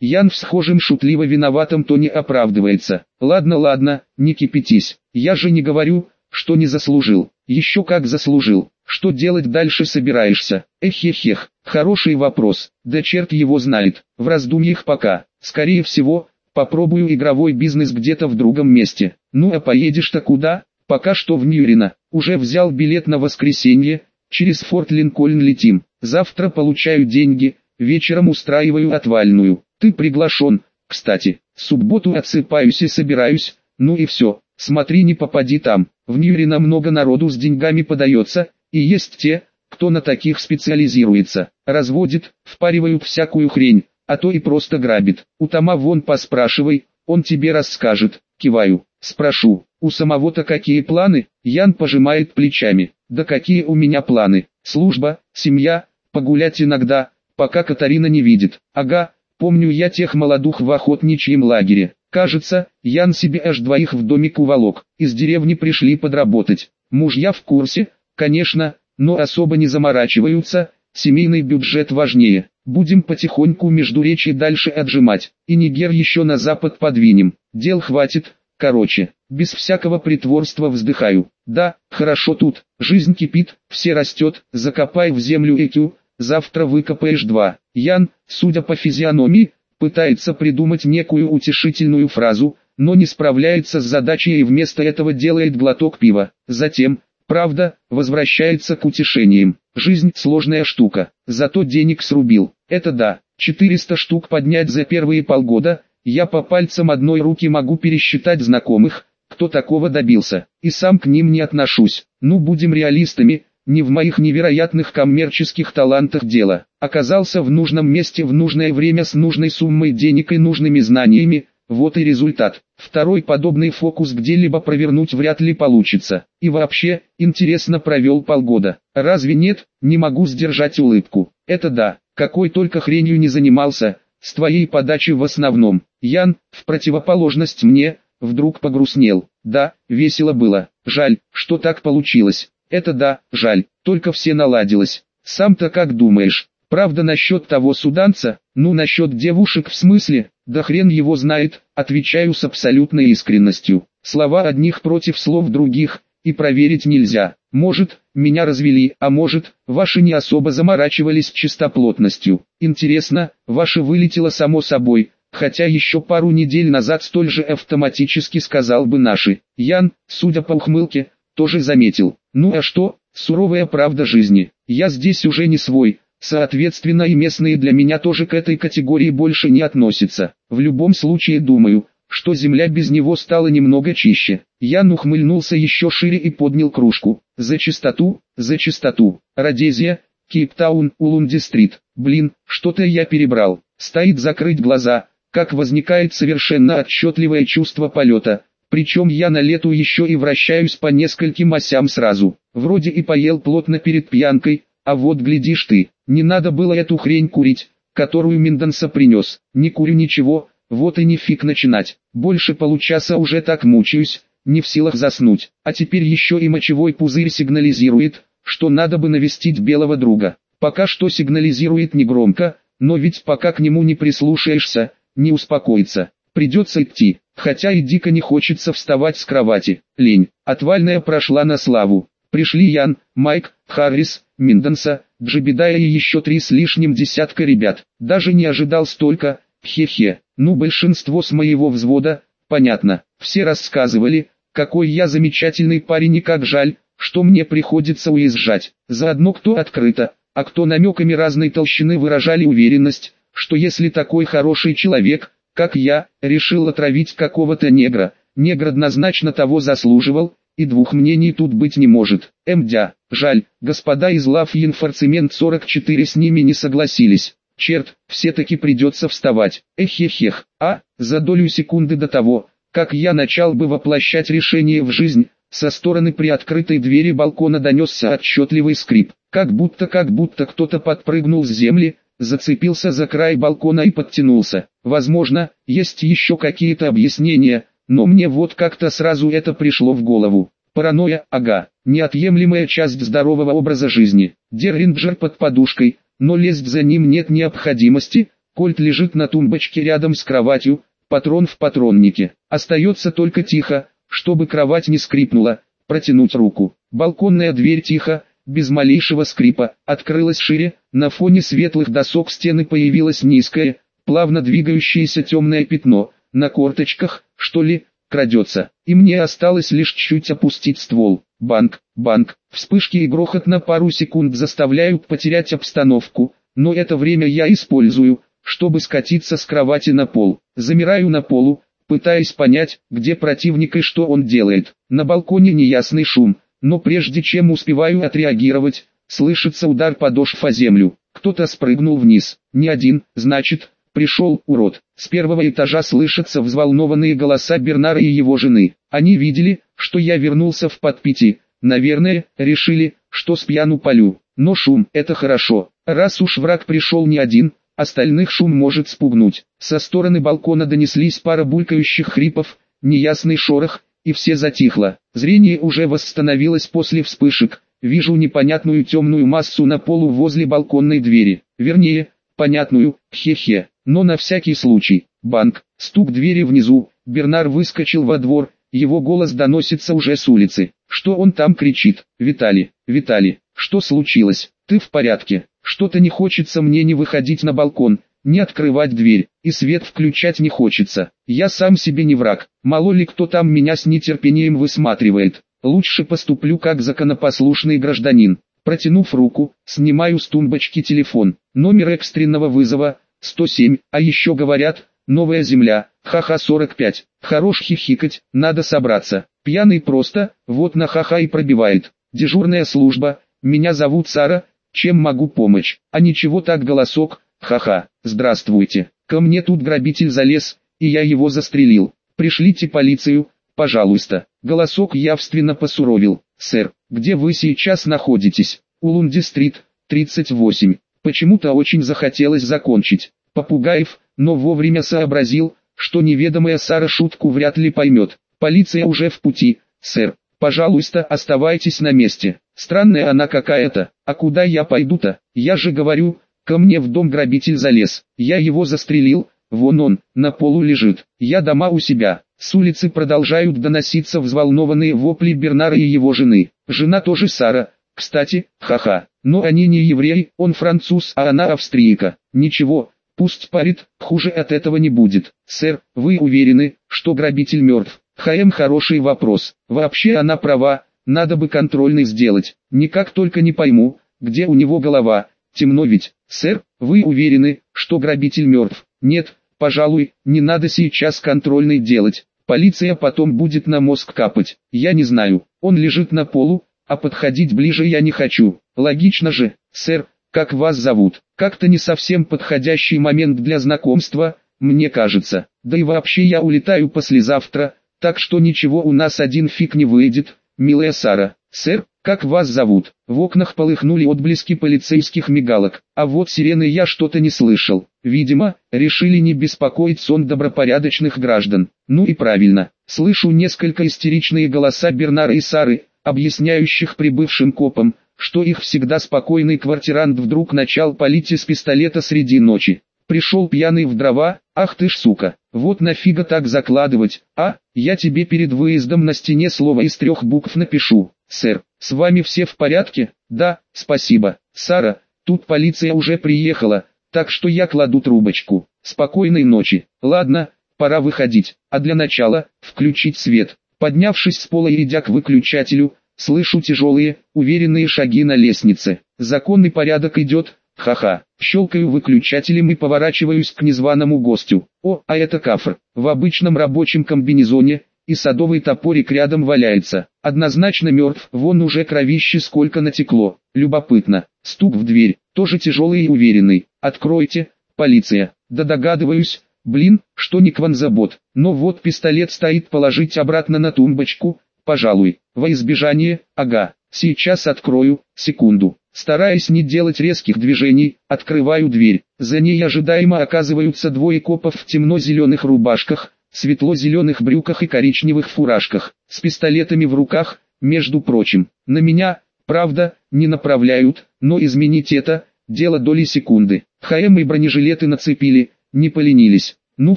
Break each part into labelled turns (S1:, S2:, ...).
S1: Ян в схожем шутливо виноватом тоне оправдывается. Ладно, ладно, не кипятись. Я же не говорю, что не заслужил. Еще как заслужил. Что делать дальше собираешься? Эхехех, хороший вопрос. Да черт его знает. В раздумьях пока. Скорее всего, попробую игровой бизнес где-то в другом месте. Ну а поедешь-то куда? Пока что в Ньюрино. Уже взял билет на воскресенье. Через Форт Линкольн летим. Завтра получаю деньги. Вечером устраиваю отвальную. Ты приглашен. Кстати, в субботу отсыпаюсь и собираюсь. Ну и все. Смотри не попади там. В Ньюрино много народу с деньгами подается. И есть те, кто на таких специализируется. Разводит, впаривают всякую хрень а то и просто грабит. У Тома вон поспрашивай, он тебе расскажет. Киваю, спрошу, у самого-то какие планы? Ян пожимает плечами. Да какие у меня планы? Служба, семья, погулять иногда, пока Катарина не видит. Ага, помню я тех молодух в охотничьем лагере. Кажется, Ян себе аж двоих в домик уволок. Из деревни пришли подработать. Мужья в курсе, конечно, но особо не заморачиваются, семейный бюджет важнее. Будем потихоньку между речи дальше отжимать, и Нигер еще на запад подвинем. Дел хватит, короче, без всякого притворства вздыхаю. Да, хорошо тут, жизнь кипит, все растет, закопай в землю Экю, завтра выкопаешь два. Ян, судя по физиономии, пытается придумать некую утешительную фразу, но не справляется с задачей и вместо этого делает глоток пива. Затем, правда, возвращается к утешениям. Жизнь сложная штука, зато денег срубил. Это да, 400 штук поднять за первые полгода, я по пальцам одной руки могу пересчитать знакомых, кто такого добился, и сам к ним не отношусь. Ну будем реалистами, не в моих невероятных коммерческих талантах дело. Оказался в нужном месте в нужное время с нужной суммой денег и нужными знаниями, вот и результат. Второй подобный фокус где-либо провернуть вряд ли получится. И вообще, интересно провел полгода. Разве нет, не могу сдержать улыбку. Это да, какой только хренью не занимался, с твоей подачи в основном. Ян, в противоположность мне, вдруг погрустнел. Да, весело было. Жаль, что так получилось. Это да, жаль, только все наладилось. Сам-то как думаешь? Правда насчет того суданца, ну насчет девушек в смысле, да хрен его знает, отвечаю с абсолютной искренностью. Слова одних против слов других, и проверить нельзя. Может, меня развели, а может, ваши не особо заморачивались чистоплотностью. Интересно, ваше вылетело само собой, хотя еще пару недель назад столь же автоматически сказал бы наши. Ян, судя по ухмылке, тоже заметил. Ну а что, суровая правда жизни. Я здесь уже не свой, Соответственно и местные для меня тоже к этой категории больше не относятся. В любом случае думаю, что земля без него стала немного чище. Ян ухмыльнулся еще шире и поднял кружку. За чистоту, за чистоту. Родезия, Кейптаун, Улунди-стрит. Блин, что-то я перебрал. Стоит закрыть глаза, как возникает совершенно отчетливое чувство полета. Причем я на лету еще и вращаюсь по нескольким осям сразу. Вроде и поел плотно перед пьянкой, а вот глядишь ты, не надо было эту хрень курить, которую Минденса принес. Не курю ничего, вот и не фиг начинать. Больше получаса уже так мучаюсь, не в силах заснуть. А теперь еще и мочевой пузырь сигнализирует, что надо бы навестить белого друга. Пока что сигнализирует негромко, но ведь пока к нему не прислушаешься, не успокоится. Придется идти, хотя и дико не хочется вставать с кровати. Лень. Отвальная прошла на славу. Пришли Ян, Майк, Харрис, Минденса, Джебедая и еще три с лишним десятка ребят. Даже не ожидал столько, хе-хе. Ну большинство с моего взвода, понятно. Все рассказывали, какой я замечательный парень и как жаль, что мне приходится уезжать. Заодно кто открыто, а кто намеками разной толщины выражали уверенность, что если такой хороший человек, как я, решил отравить какого-то негра, негр однозначно того заслуживал, и двух мнений тут быть не может. Мдя, жаль, господа из Лав Инфорцемент 44 с ними не согласились. Черт, все-таки придется вставать. Эхехех, а, за долю секунды до того, как я начал бы воплощать решение в жизнь, со стороны приоткрытой двери балкона донесся отчетливый скрип, как будто как будто кто-то подпрыгнул с земли, зацепился за край балкона и подтянулся. Возможно, есть еще какие-то объяснения, но мне вот как-то сразу это пришло в голову. Паранойя, ага, неотъемлемая часть здорового образа жизни. Дерринджер под подушкой, но лезть за ним нет необходимости, Кольт лежит на тумбочке рядом с кроватью, патрон в патроннике. Остается только тихо, чтобы кровать не скрипнула, протянуть руку. Балконная дверь тихо, без малейшего скрипа, открылась шире, на фоне светлых досок стены появилось низкое, плавно двигающееся темное пятно, на корточках, что ли, крадется. И мне осталось лишь чуть опустить ствол. Банк, банк, вспышки и грохот на пару секунд заставляют потерять обстановку, но это время я использую, чтобы скатиться с кровати на пол. Замираю на полу, пытаясь понять, где противник и что он делает. На балконе неясный шум, но прежде чем успеваю отреагировать, слышится удар подошв о землю. Кто-то спрыгнул вниз. Не один, значит, пришел урод. С первого этажа слышатся взволнованные голоса Бернара и его жены. Они видели, что я вернулся в подпити. Наверное, решили, что с пьяну полю. Но шум – это хорошо. Раз уж враг пришел не один, остальных шум может спугнуть. Со стороны балкона донеслись пара булькающих хрипов, неясный шорох, и все затихло. Зрение уже восстановилось после вспышек. Вижу непонятную темную массу на полу возле балконной двери. Вернее, понятную, хе-хе. Но на всякий случай, банк, стук двери внизу, Бернар выскочил во двор, его голос доносится уже с улицы. Что он там кричит? Витали, Витали, что случилось? Ты в порядке? Что-то не хочется мне не выходить на балкон, не открывать дверь, и свет включать не хочется. Я сам себе не враг, мало ли кто там меня с нетерпением высматривает. Лучше поступлю как законопослушный гражданин. Протянув руку, снимаю с тумбочки телефон. Номер экстренного вызова 107, а еще говорят, новая земля, ха-ха 45. Хорош хихикать, надо собраться. Пьяный просто, вот на ха-ха и пробивает. Дежурная служба, меня зовут Сара, чем могу помочь? А ничего так голосок, ха-ха, здравствуйте. Ко мне тут грабитель залез, и я его застрелил. Пришлите полицию, пожалуйста. Голосок явственно посуровил. Сэр, где вы сейчас находитесь? У Лунди-стрит, 38. Почему-то очень захотелось закончить. Попугаев, но вовремя сообразил, что неведомая Сара шутку вряд ли поймет. Полиция уже в пути, сэр. Пожалуйста, оставайтесь на месте. Странная она какая-то. А куда я пойду-то? Я же говорю, ко мне в дом грабитель залез. Я его застрелил, вон он, на полу лежит. Я дома у себя. С улицы продолжают доноситься взволнованные вопли Бернара и его жены. Жена тоже Сара, кстати, ха-ха. Но они не евреи, он француз, а она австрийка. Ничего, пусть парит, хуже от этого не будет. Сэр, вы уверены, что грабитель мертв? ХМ хороший вопрос. Вообще она права, надо бы контрольный сделать. Никак только не пойму, где у него голова. Темно ведь. Сэр, вы уверены, что грабитель мертв? Нет, пожалуй, не надо сейчас контрольный делать. Полиция потом будет на мозг капать. Я не знаю, он лежит на полу, а подходить ближе я не хочу. Логично же, сэр, как вас зовут? Как-то не совсем подходящий момент для знакомства, мне кажется. Да и вообще я улетаю послезавтра, так что ничего у нас один фиг не выйдет, милая Сара. Сэр, как вас зовут? В окнах полыхнули отблески полицейских мигалок, а вот сирены я что-то не слышал. Видимо, решили не беспокоить сон добропорядочных граждан. Ну и правильно. Слышу несколько истеричные голоса Бернара и Сары, объясняющих прибывшим копам, что их всегда спокойный квартирант вдруг начал палить из пистолета среди ночи. Пришел пьяный в дрова, ах ты ж сука, вот нафига так закладывать, а, я тебе перед выездом на стене слово из трех букв напишу, сэр, с вами все в порядке, да, спасибо, Сара, тут полиция уже приехала, так что я кладу трубочку, спокойной ночи, ладно, пора выходить, а для начала, включить свет, поднявшись с пола и идя к выключателю, слышу тяжелые, уверенные шаги на лестнице, законный порядок идет, Ха-ха, щелкаю выключателем и поворачиваюсь к незваному гостю. О, а это кафр, в обычном рабочем комбинезоне, и садовый топорик рядом валяется. Однозначно мертв, вон уже кровище сколько натекло. Любопытно. Стук в дверь, тоже тяжелый и уверенный. Откройте, полиция. Да догадываюсь, блин, что не кванзабот. Но вот пистолет стоит положить обратно на тумбочку, пожалуй. Во избежание, ага, сейчас открою, секунду. Стараясь не делать резких движений, открываю дверь. За ней ожидаемо оказываются двое копов в темно-зеленых рубашках, светло-зеленых брюках и коричневых фуражках, с пистолетами в руках, между прочим. На меня, правда, не направляют, но изменить это, дело доли секунды. ХМ и бронежилеты нацепили, не поленились. Ну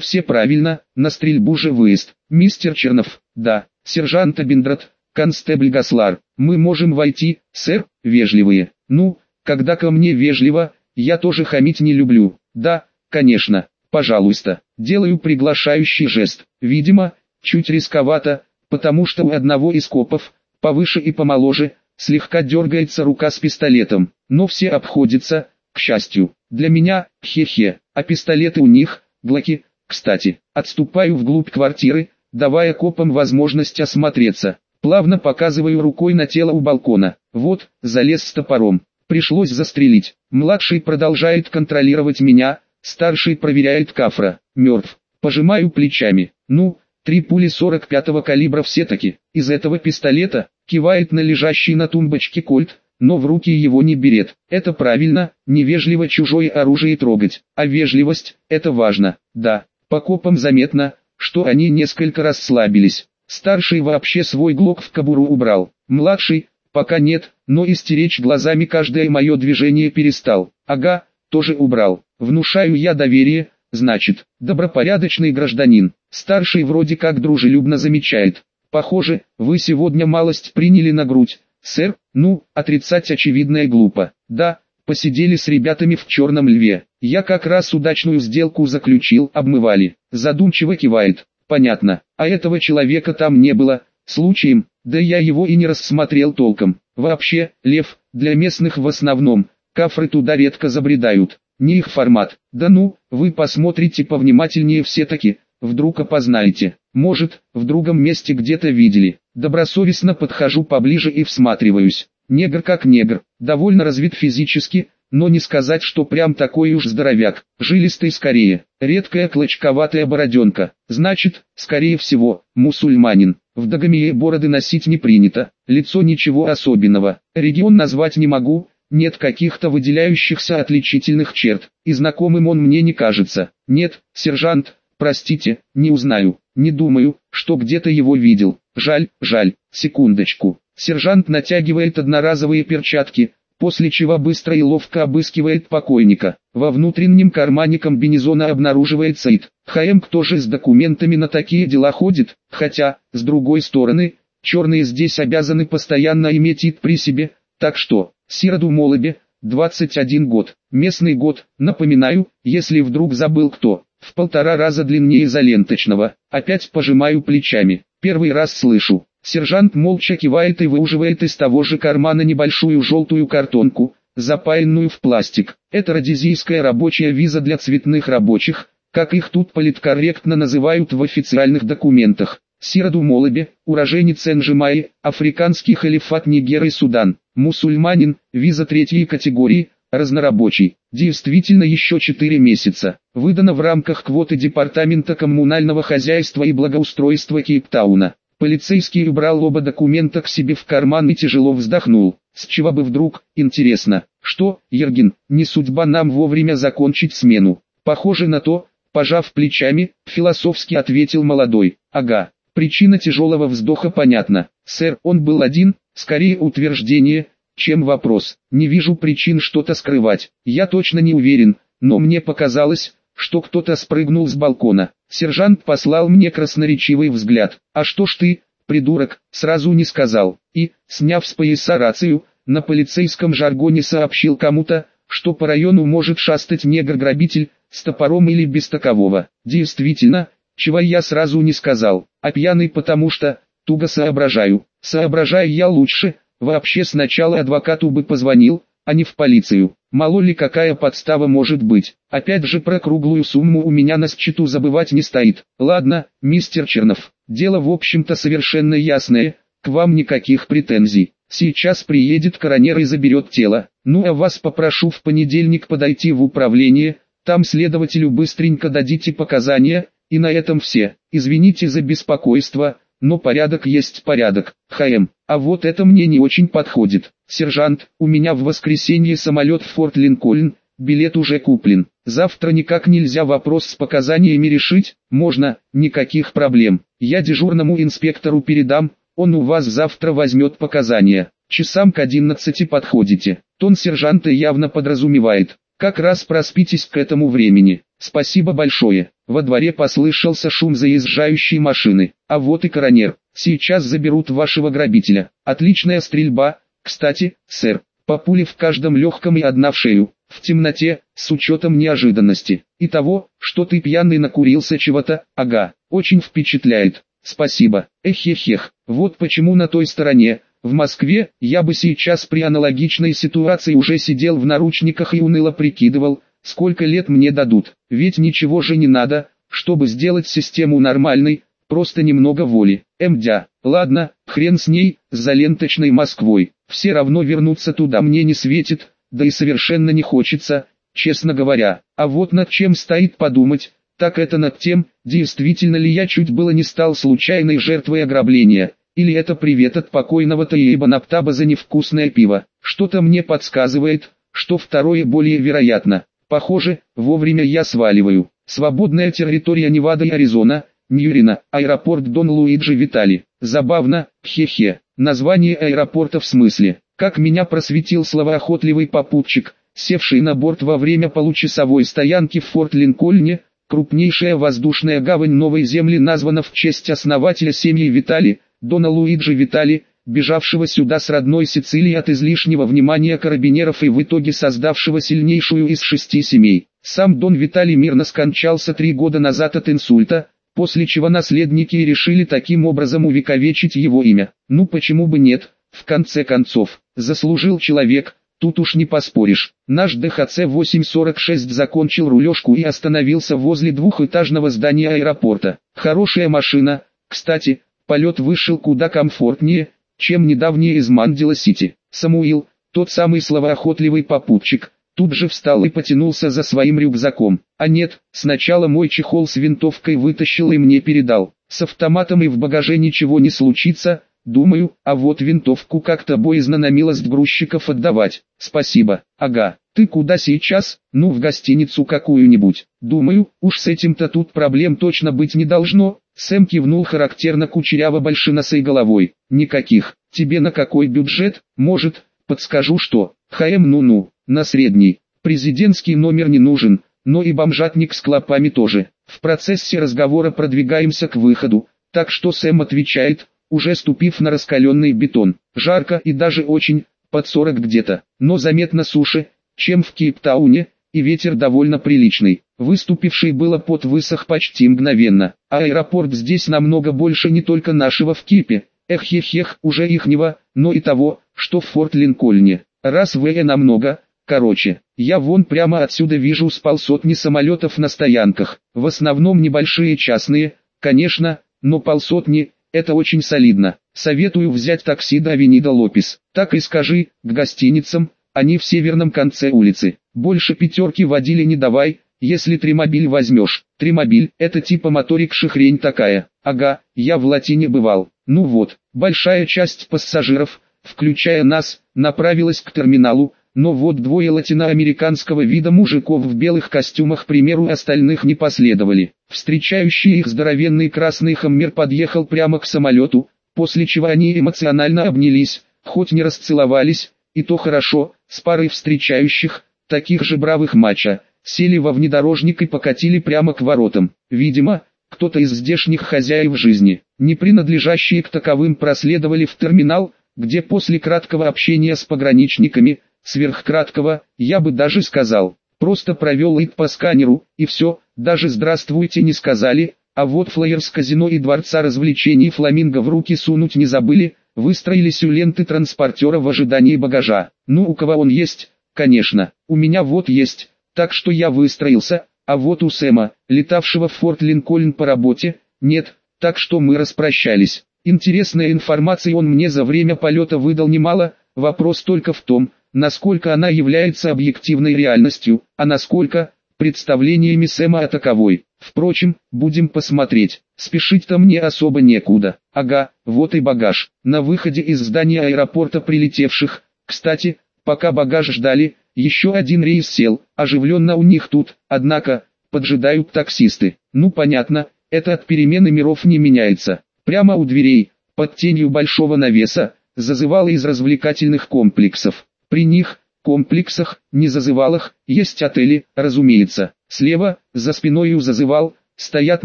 S1: все правильно, на стрельбу же выезд. Мистер Чернов, да, сержант Абиндрат, констебль Гаслар, мы можем войти, сэр, вежливые. Ну, когда ко мне вежливо, я тоже хамить не люблю. Да, конечно, пожалуйста. Делаю приглашающий жест. Видимо, чуть рисковато, потому что у одного из копов, повыше и помоложе, слегка дергается рука с пистолетом. Но все обходятся, к счастью. Для меня, хе-хе, а пистолеты у них, глоки, кстати. Отступаю вглубь квартиры, давая копам возможность осмотреться. Плавно показываю рукой на тело у балкона. Вот, залез с топором. Пришлось застрелить. Младший продолжает контролировать меня, старший проверяет кафра. Мертв. Пожимаю плечами. Ну, три пули 45-го калибра все-таки. Из этого пистолета, кивает на лежащий на тумбочке кольт, но в руки его не берет. Это правильно, невежливо чужое оружие трогать. А вежливость, это важно. Да, по копам заметно, что они несколько расслабились. Старший вообще свой глок в кобуру убрал. Младший, пока нет, но истеречь глазами каждое мое движение перестал. Ага, тоже убрал. Внушаю я доверие, значит, добропорядочный гражданин. Старший вроде как дружелюбно замечает. Похоже, вы сегодня малость приняли на грудь. Сэр, ну, отрицать очевидное глупо. Да, посидели с ребятами в черном льве. Я как раз удачную сделку заключил, обмывали. Задумчиво кивает. Понятно, а этого человека там не было, случаем, да я его и не рассмотрел толком. Вообще, лев, для местных в основном, кафры туда редко забредают. Не их формат. Да ну, вы посмотрите повнимательнее все-таки, вдруг опознаете. Может, в другом месте где-то видели. Добросовестно подхожу поближе и всматриваюсь. Негр как негр, довольно развит физически, но не сказать, что прям такой уж здоровяк, жилистый скорее, редкая клочковатая бороденка, значит, скорее всего, мусульманин. В Дагомее бороды носить не принято, лицо ничего особенного, регион назвать не могу, нет каких-то выделяющихся отличительных черт, и знакомым он мне не кажется. Нет, сержант, простите, не узнаю, не думаю, что где-то его видел. Жаль, жаль, секундочку. Сержант натягивает одноразовые перчатки, после чего быстро и ловко обыскивает покойника. Во внутреннем кармане комбинезона обнаруживается ИТ. ХМ кто же с документами на такие дела ходит, хотя, с другой стороны, черные здесь обязаны постоянно иметь ИТ при себе, так что, Сираду Молобе, 21 год, местный год, напоминаю, если вдруг забыл кто, в полтора раза длиннее изоленточного, опять пожимаю плечами, первый раз слышу. Сержант молча кивает и выуживает из того же кармана небольшую желтую картонку, запаянную в пластик. Это родизийская рабочая виза для цветных рабочих, как их тут политкорректно называют в официальных документах. Сираду Молобе, уроженец Энжимаи, африканский халифат Нигер и Судан, мусульманин, виза третьей категории, разнорабочий. Действительно еще 4 месяца. Выдано в рамках квоты Департамента коммунального хозяйства и благоустройства Кейптауна. Полицейский убрал оба документа к себе в карман и тяжело вздохнул. С чего бы вдруг, интересно, что, Ергин, не судьба нам вовремя закончить смену. Похоже на то, пожав плечами, философски ответил молодой. Ага, причина тяжелого вздоха понятна. Сэр, он был один, скорее утверждение, чем вопрос. Не вижу причин что-то скрывать. Я точно не уверен, но мне показалось, что кто-то спрыгнул с балкона. Сержант послал мне красноречивый взгляд. «А что ж ты, придурок, сразу не сказал?» И, сняв с пояса рацию, на полицейском жаргоне сообщил кому-то, что по району может шастать негр-грабитель, с топором или без такового. Действительно, чего я сразу не сказал, а пьяный потому что, туго соображаю. Соображаю я лучше, вообще сначала адвокату бы позвонил, а не в полицию. Мало ли какая подстава может быть. Опять же про круглую сумму у меня на счету забывать не стоит. Ладно, мистер Чернов, дело в общем-то совершенно ясное, к вам никаких претензий. Сейчас приедет коронер и заберет тело. Ну а вас попрошу в понедельник подойти в управление, там следователю быстренько дадите показания, и на этом все. Извините за беспокойство, но порядок есть порядок. ХМ, а вот это мне не очень подходит. Сержант, у меня в воскресенье самолет в Форт Линкольн, билет уже куплен. Завтра никак нельзя вопрос с показаниями решить, можно, никаких проблем. Я дежурному инспектору передам, он у вас завтра возьмет показания. Часам к 11 подходите. Тон сержанта явно подразумевает. Как раз проспитесь к этому времени. Спасибо большое. Во дворе послышался шум заезжающей машины. А вот и коронер. Сейчас заберут вашего грабителя. Отличная стрельба. Кстати, сэр, по пуле в каждом легком и одна в шею. В темноте, с учетом неожиданности. И того, что ты пьяный накурился чего-то, ага, очень впечатляет. Спасибо. Эхехех. Вот почему на той стороне, в Москве, я бы сейчас при аналогичной ситуации уже сидел в наручниках и уныло прикидывал, сколько лет мне дадут. Ведь ничего же не надо, чтобы сделать систему нормальной, просто немного воли. Мдя, ладно, хрен с ней, за ленточной Москвой. Все равно вернуться туда мне не светит, да и совершенно не хочется, честно говоря. А вот над чем стоит подумать, так это над тем, действительно ли я чуть было не стал случайной жертвой ограбления. Или это привет от покойного Таиба Наптаба за невкусное пиво. Что-то мне подсказывает, что второе более вероятно. Похоже, вовремя я сваливаю. Свободная территория Невада и Аризона, Ньюрина, аэропорт Дон Луиджи Витали. Забавно, хе-хе. Название аэропорта в смысле. Как меня просветил словоохотливый попутчик, севший на борт во время получасовой стоянки в Форт Линкольне, крупнейшая воздушная гавань Новой Земли названа в честь основателя семьи Витали, Дона Луиджи Витали, бежавшего сюда с родной Сицилии от излишнего внимания карабинеров и в итоге создавшего сильнейшую из шести семей. Сам Дон Виталий мирно скончался три года назад от инсульта, после чего наследники решили таким образом увековечить его имя. Ну почему бы нет, в конце концов, заслужил человек, тут уж не поспоришь. Наш ДХЦ-846 закончил рулежку и остановился возле двухэтажного здания аэропорта. Хорошая машина, кстати, Полет вышел куда комфортнее, чем недавнее из Мандела-Сити. Самуил, тот самый словоохотливый попутчик, тут же встал и потянулся за своим рюкзаком. А нет, сначала мой чехол с винтовкой вытащил и мне передал. С автоматом и в багаже ничего не случится, думаю, а вот винтовку как-то боязно на милость грузчиков отдавать. Спасибо. Ага, ты куда сейчас? Ну в гостиницу какую-нибудь. Думаю, уж с этим-то тут проблем точно быть не должно. Сэм кивнул характерно кучеряво большиносой головой. Никаких. Тебе на какой бюджет? Может, подскажу что? ХМ ну-ну, на средний. Президентский номер не нужен, но и бомжатник с клопами тоже. В процессе разговора продвигаемся к выходу, так что Сэм отвечает, уже ступив на раскаленный бетон. Жарко и даже очень, под 40 где-то, но заметно суше, чем в Кейптауне, и ветер довольно приличный. Выступивший было пот высох почти мгновенно. А аэропорт здесь намного больше не только нашего в Кипе, эх-хех-хех, уже ихнего, но и того, что в Форт Линкольне. Раз в э намного, короче, я вон прямо отсюда вижу с полсотни самолетов на стоянках, в основном небольшие частные, конечно, но полсотни, это очень солидно. Советую взять такси до Авенида Лопес. Так и скажи, к гостиницам, они в северном конце улицы. Больше пятерки водили не давай, если тримобиль возьмешь. Тримобиль – это типа моторикша хрень такая. Ага, я в латине бывал. Ну вот, большая часть пассажиров, включая нас, направилась к терминалу, но вот двое латиноамериканского вида мужиков в белых костюмах примеру остальных не последовали. Встречающий их здоровенный красный хаммер подъехал прямо к самолету, после чего они эмоционально обнялись, хоть не расцеловались, и то хорошо, с парой встречающих, таких же бравых мача, сели во внедорожник и покатили прямо к воротам. Видимо, кто-то из здешних хозяев жизни, не принадлежащие к таковым проследовали в терминал, где после краткого общения с пограничниками, сверхкраткого, я бы даже сказал, просто провел их по сканеру, и все, даже «здравствуйте» не сказали, а вот флайер с казино и дворца развлечений «Фламинго» в руки сунуть не забыли, выстроились у ленты транспортера в ожидании багажа. Ну у кого он есть, конечно, у меня вот есть, так что я выстроился, а вот у Сэма, летавшего в Форт Линкольн по работе, нет, так что мы распрощались. Интересная информация он мне за время полета выдал немало, вопрос только в том, насколько она является объективной реальностью, а насколько представлениями Сэма о таковой. Впрочем, будем посмотреть, спешить-то мне особо некуда. Ага, вот и багаж. На выходе из здания аэропорта прилетевших, кстати, пока багаж ждали, еще один рейс сел, оживленно у них тут, однако, поджидают таксисты. Ну понятно, это от перемены миров не меняется. Прямо у дверей, под тенью большого навеса, зазывало из развлекательных комплексов. При них, комплексах, не зазывалах, есть отели, разумеется. Слева, за спиной у зазывал, стоят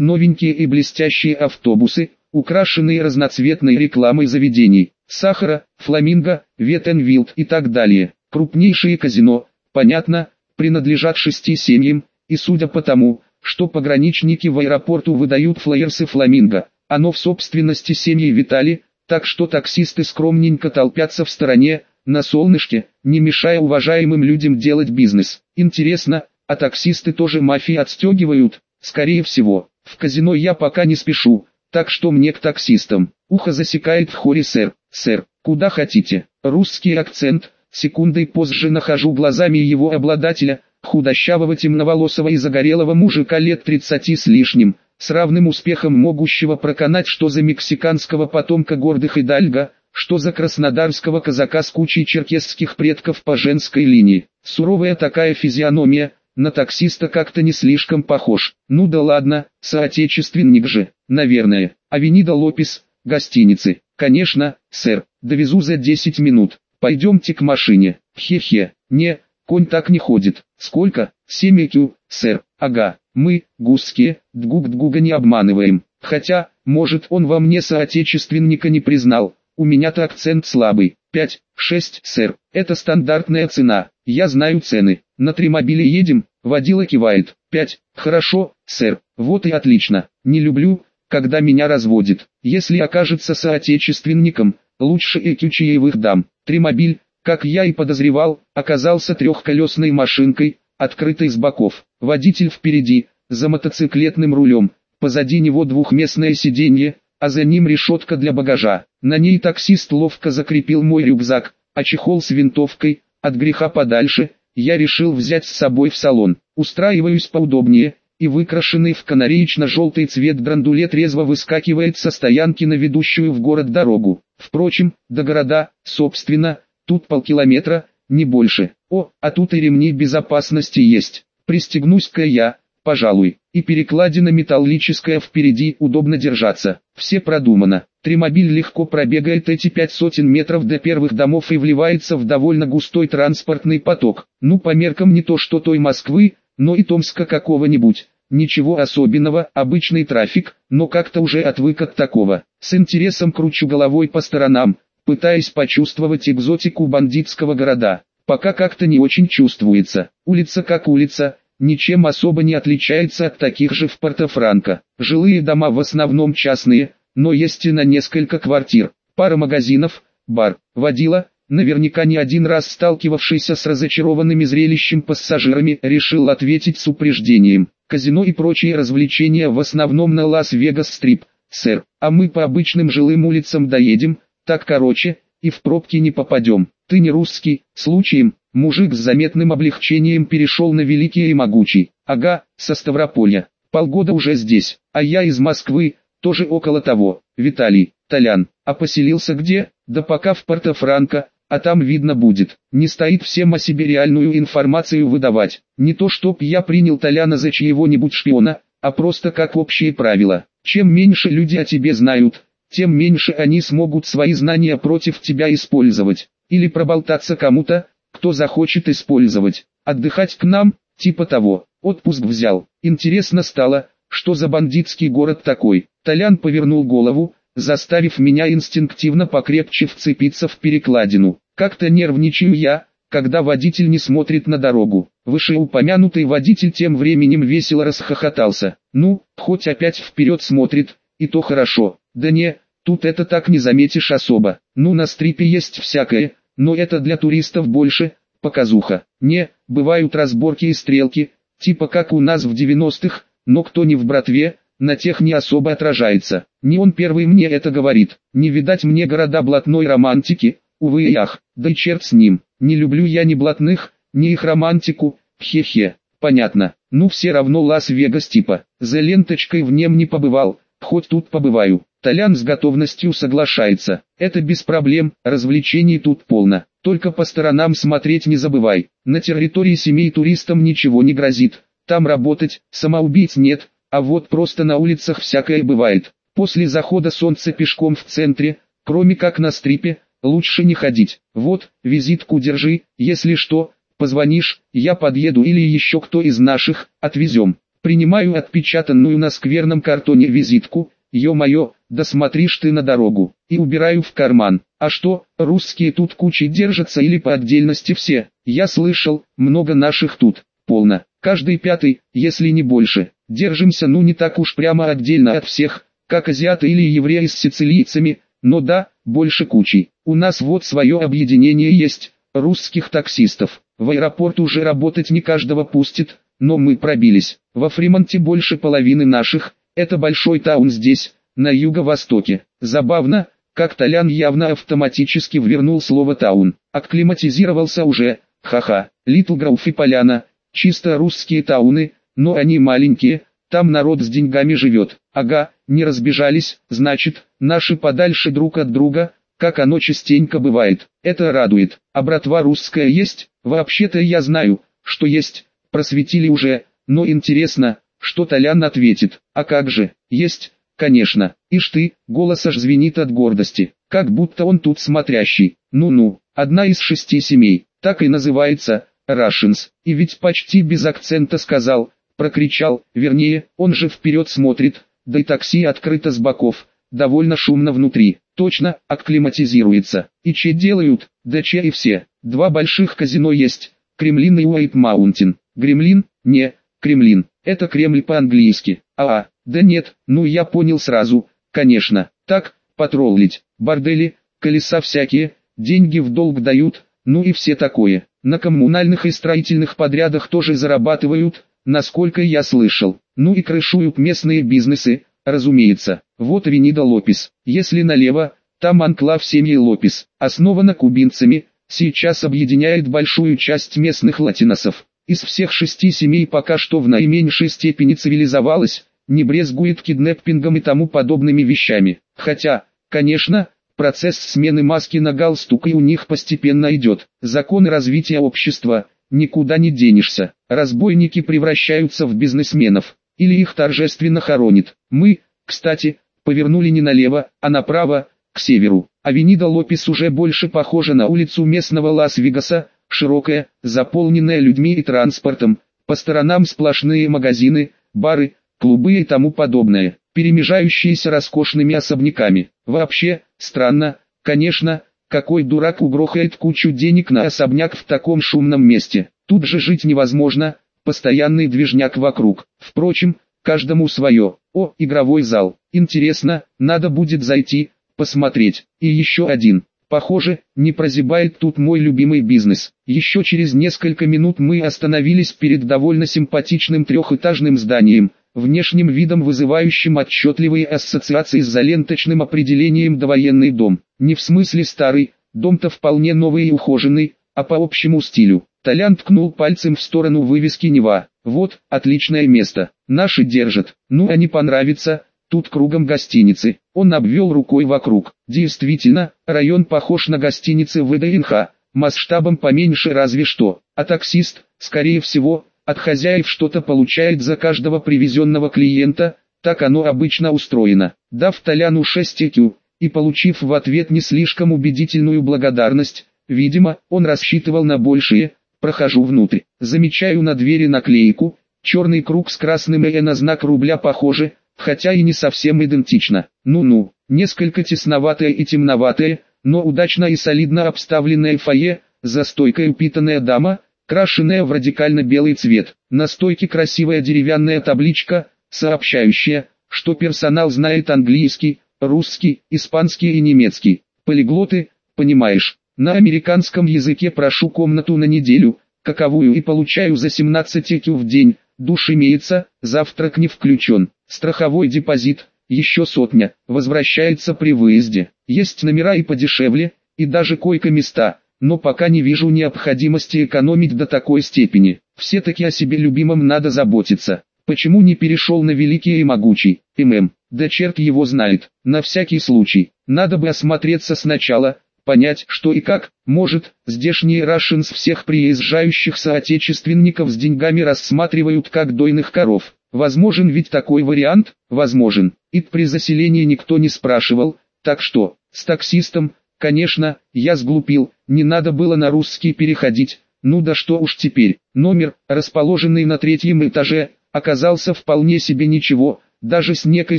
S1: новенькие и блестящие автобусы, украшенные разноцветной рекламой заведений, сахара, фламинго, ветенвилд и так далее. Крупнейшие казино, понятно, принадлежат шести семьям, и судя по тому, что пограничники в аэропорту выдают флаерсы фламинго, оно в собственности семьи Витали, так что таксисты скромненько толпятся в стороне, на солнышке, не мешая уважаемым людям делать бизнес. Интересно, а таксисты тоже мафии отстегивают? Скорее всего, в казино я пока не спешу, так что мне к таксистам. Ухо засекает в хоре сэр, сэр, куда хотите. Русский акцент, секундой позже нахожу глазами его обладателя, худощавого темноволосого и загорелого мужика лет 30 с лишним, с равным успехом могущего проканать что за мексиканского потомка гордых Идальго, что за краснодарского казака с кучей черкесских предков по женской линии. Суровая такая физиономия, на таксиста как-то не слишком похож. Ну да ладно, соотечественник же, наверное. Авенида Лопес, гостиницы. Конечно, сэр, довезу за 10 минут. Пойдемте к машине. Хе-хе. Не, конь так не ходит. Сколько? 7 IQ, сэр. Ага, мы, гусские, дгуг-дгуга не обманываем. Хотя, может он во мне соотечественника не признал. У меня-то акцент слабый. 5, 6, сэр. Это стандартная цена. Я знаю цены. На три мобиле едем, водила кивает. Пять. Хорошо, сэр. Вот и отлично. Не люблю, когда меня разводит. Если окажется соотечественником, лучше и кючеевых дам. Тримобиль, как я и подозревал, оказался трехколесной машинкой, открытой с боков. Водитель впереди, за мотоциклетным рулем. Позади него двухместное сиденье, а за ним решетка для багажа. На ней таксист ловко закрепил мой рюкзак, а чехол с винтовкой, от греха подальше, я решил взять с собой в салон. Устраиваюсь поудобнее, и выкрашенный в канареечно-желтый цвет драндулет резво выскакивает со стоянки на ведущую в город дорогу. Впрочем, до города, собственно, тут полкилометра, не больше. О, а тут и ремни безопасности есть. Пристегнусь-ка я, пожалуй, и перекладина металлическая впереди, удобно держаться. Все продумано. Тримобиль легко пробегает эти пять сотен метров до первых домов и вливается в довольно густой транспортный поток. Ну по меркам не то что той Москвы, но и Томска какого-нибудь. Ничего особенного, обычный трафик, но как-то уже отвык от такого. С интересом кручу головой по сторонам, пытаясь почувствовать экзотику бандитского города. Пока как-то не очень чувствуется. Улица как улица, ничем особо не отличается от таких же в Порто-Франко. Жилые дома в основном частные, но есть и на несколько квартир, пара магазинов, бар, водила, наверняка не один раз сталкивавшийся с разочарованными зрелищем пассажирами, решил ответить с упреждением. Казино и прочие развлечения в основном на Лас-Вегас-стрип, сэр, а мы по обычным жилым улицам доедем, так короче, и в пробки не попадем. Ты не русский, случаем, мужик с заметным облегчением перешел на великий и могучий. Ага, со Ставрополья, полгода уже здесь, а я из Москвы, тоже около того. Виталий, Толян, а поселился где? Да пока в Порто-Франко, а там видно будет. Не стоит всем о себе реальную информацию выдавать. Не то чтоб я принял Толяна за чьего-нибудь шпиона, а просто как общее правило. Чем меньше люди о тебе знают, тем меньше они смогут свои знания против тебя использовать. Или проболтаться кому-то, кто захочет использовать. Отдыхать к нам, типа того. Отпуск взял. Интересно стало, что за бандитский город такой. Толян повернул голову, заставив меня инстинктивно покрепче вцепиться в перекладину. Как-то нервничаю я, когда водитель не смотрит на дорогу. Вышеупомянутый водитель тем временем весело расхохотался. Ну, хоть опять вперед смотрит, и то хорошо. Да не, тут это так не заметишь особо. Ну на стрипе есть всякое, но это для туристов больше, показуха. Не, бывают разборки и стрелки, типа как у нас в 90-х, но кто не в братве, на тех не особо отражается. Не он первый мне это говорит. Не видать мне города блатной романтики, увы и ах, да и черт с ним. Не люблю я ни блатных, ни их романтику, хе-хе. Понятно, ну все равно Лас-Вегас типа. За ленточкой в нем не побывал, хоть тут побываю. Толян с готовностью соглашается. Это без проблем, развлечений тут полно. Только по сторонам смотреть не забывай. На территории семей туристам ничего не грозит. Там работать, самоубийц нет, а вот просто на улицах всякое бывает. После захода солнца пешком в центре, кроме как на стрипе, лучше не ходить. Вот, визитку держи, если что, позвонишь, я подъеду или еще кто из наших, отвезем. Принимаю отпечатанную на скверном картоне визитку, ё-моё, да смотришь ты на дорогу, и убираю в карман. А что, русские тут кучей держатся или по отдельности все? Я слышал, много наших тут, полно, каждый пятый, если не больше. Держимся ну не так уж прямо отдельно от всех, как азиаты или евреи с сицилийцами, но да, больше кучей. У нас вот свое объединение есть, русских таксистов. В аэропорт уже работать не каждого пустит, но мы пробились. Во Фримонте больше половины наших, это большой таун здесь, на юго-востоке. Забавно, как Толян явно автоматически ввернул слово таун. Акклиматизировался уже, ха-ха. Литлграуф и Поляна, чисто русские тауны, но они маленькие, там народ с деньгами живет. Ага, не разбежались, значит, наши подальше друг от друга, как оно частенько бывает. Это радует. А братва русская есть? Вообще-то я знаю, что есть, просветили уже, но интересно, что Толян ответит. А как же, есть, конечно. Ишь ты, голос аж звенит от гордости, как будто он тут смотрящий. Ну-ну, одна из шести семей, так и называется, Russians. И ведь почти без акцента сказал, прокричал, вернее, он же вперед смотрит, да и такси открыто с боков, довольно шумно внутри, точно, акклиматизируется. И че делают, да че и все. Два больших казино есть, Kremlin и White Mountain. Гремлин, не, Кремлин, это Кремль по-английски. А, а, да нет, ну я понял сразу, конечно. Так, патроллить, бордели, колеса всякие, деньги в долг дают, ну и все такое. На коммунальных и строительных подрядах тоже зарабатывают, насколько я слышал. Ну и крышуют местные бизнесы, разумеется. Вот Венида Лопес. Если налево, там анклав семьи Лопес, основана кубинцами, сейчас объединяет большую часть местных латиносов. Из всех шести семей пока что в наименьшей степени цивилизовалась, не брезгует киднеппингом и тому подобными вещами. Хотя, конечно, процесс смены маски на галстук и у них постепенно идет. Закон развития общества, никуда не денешься. Разбойники превращаются в бизнесменов, или их торжественно хоронит. Мы, кстати, повернули не налево, а направо, к северу. Авенида Лопес уже больше похожа на улицу местного Лас-Вегаса, широкая, заполненная людьми и транспортом, по сторонам сплошные магазины, бары, клубы и тому подобное, перемежающиеся роскошными особняками. Вообще, странно, конечно, какой дурак угрохает кучу денег на особняк в таком шумном месте. Тут же жить невозможно, постоянный движняк вокруг. Впрочем, каждому свое. О, игровой зал. Интересно, надо будет зайти, посмотреть. И еще один. Похоже, не прозябает тут мой любимый бизнес. Еще через несколько минут мы остановились перед довольно симпатичным трехэтажным зданием, внешним видом вызывающим отчетливые ассоциации с заленточным определением «довоенный дом». Не в смысле старый, дом-то вполне новый и ухоженный, а по общему стилю. Толян ткнул пальцем в сторону вывески Нева. Вот, отличное место. Наши держат. Ну а не понравится, Тут кругом гостиницы. Он обвел рукой вокруг. Действительно, район похож на гостиницы ВДНХ, масштабом поменьше разве что. А таксист, скорее всего, от хозяев что-то получает за каждого привезенного клиента, так оно обычно устроено. Дав Толяну 6 ЭКЮ, и получив в ответ не слишком убедительную благодарность, видимо, он рассчитывал на большее, прохожу внутрь, замечаю на двери наклейку, черный круг с красным «Э» на знак рубля похоже, хотя и не совсем идентично. Ну-ну, несколько тесноватое и темноватое, но удачно и солидно обставленное фойе, за стойкой упитанная дама, крашенная в радикально белый цвет. На стойке красивая деревянная табличка, сообщающая, что персонал знает английский, русский, испанский и немецкий. Полиглоты, понимаешь, на американском языке прошу комнату на неделю, каковую и получаю за 17 ЭКЮ в день, душ имеется, завтрак не включен. Страховой депозит, еще сотня, возвращается при выезде. Есть номера и подешевле, и даже койко-места, но пока не вижу необходимости экономить до такой степени. Все-таки о себе любимом надо заботиться. Почему не перешел на великий и могучий, ММ? Да черт его знает, на всякий случай. Надо бы осмотреться сначала, понять, что и как, может, здешние Рашинс всех приезжающих соотечественников с деньгами рассматривают как дойных коров. Возможен ведь такой вариант? Возможен. И при заселении никто не спрашивал, так что, с таксистом, Конечно, я сглупил, не надо было на русский переходить, ну да что уж теперь. Номер, расположенный на третьем этаже, оказался вполне себе ничего, даже с некой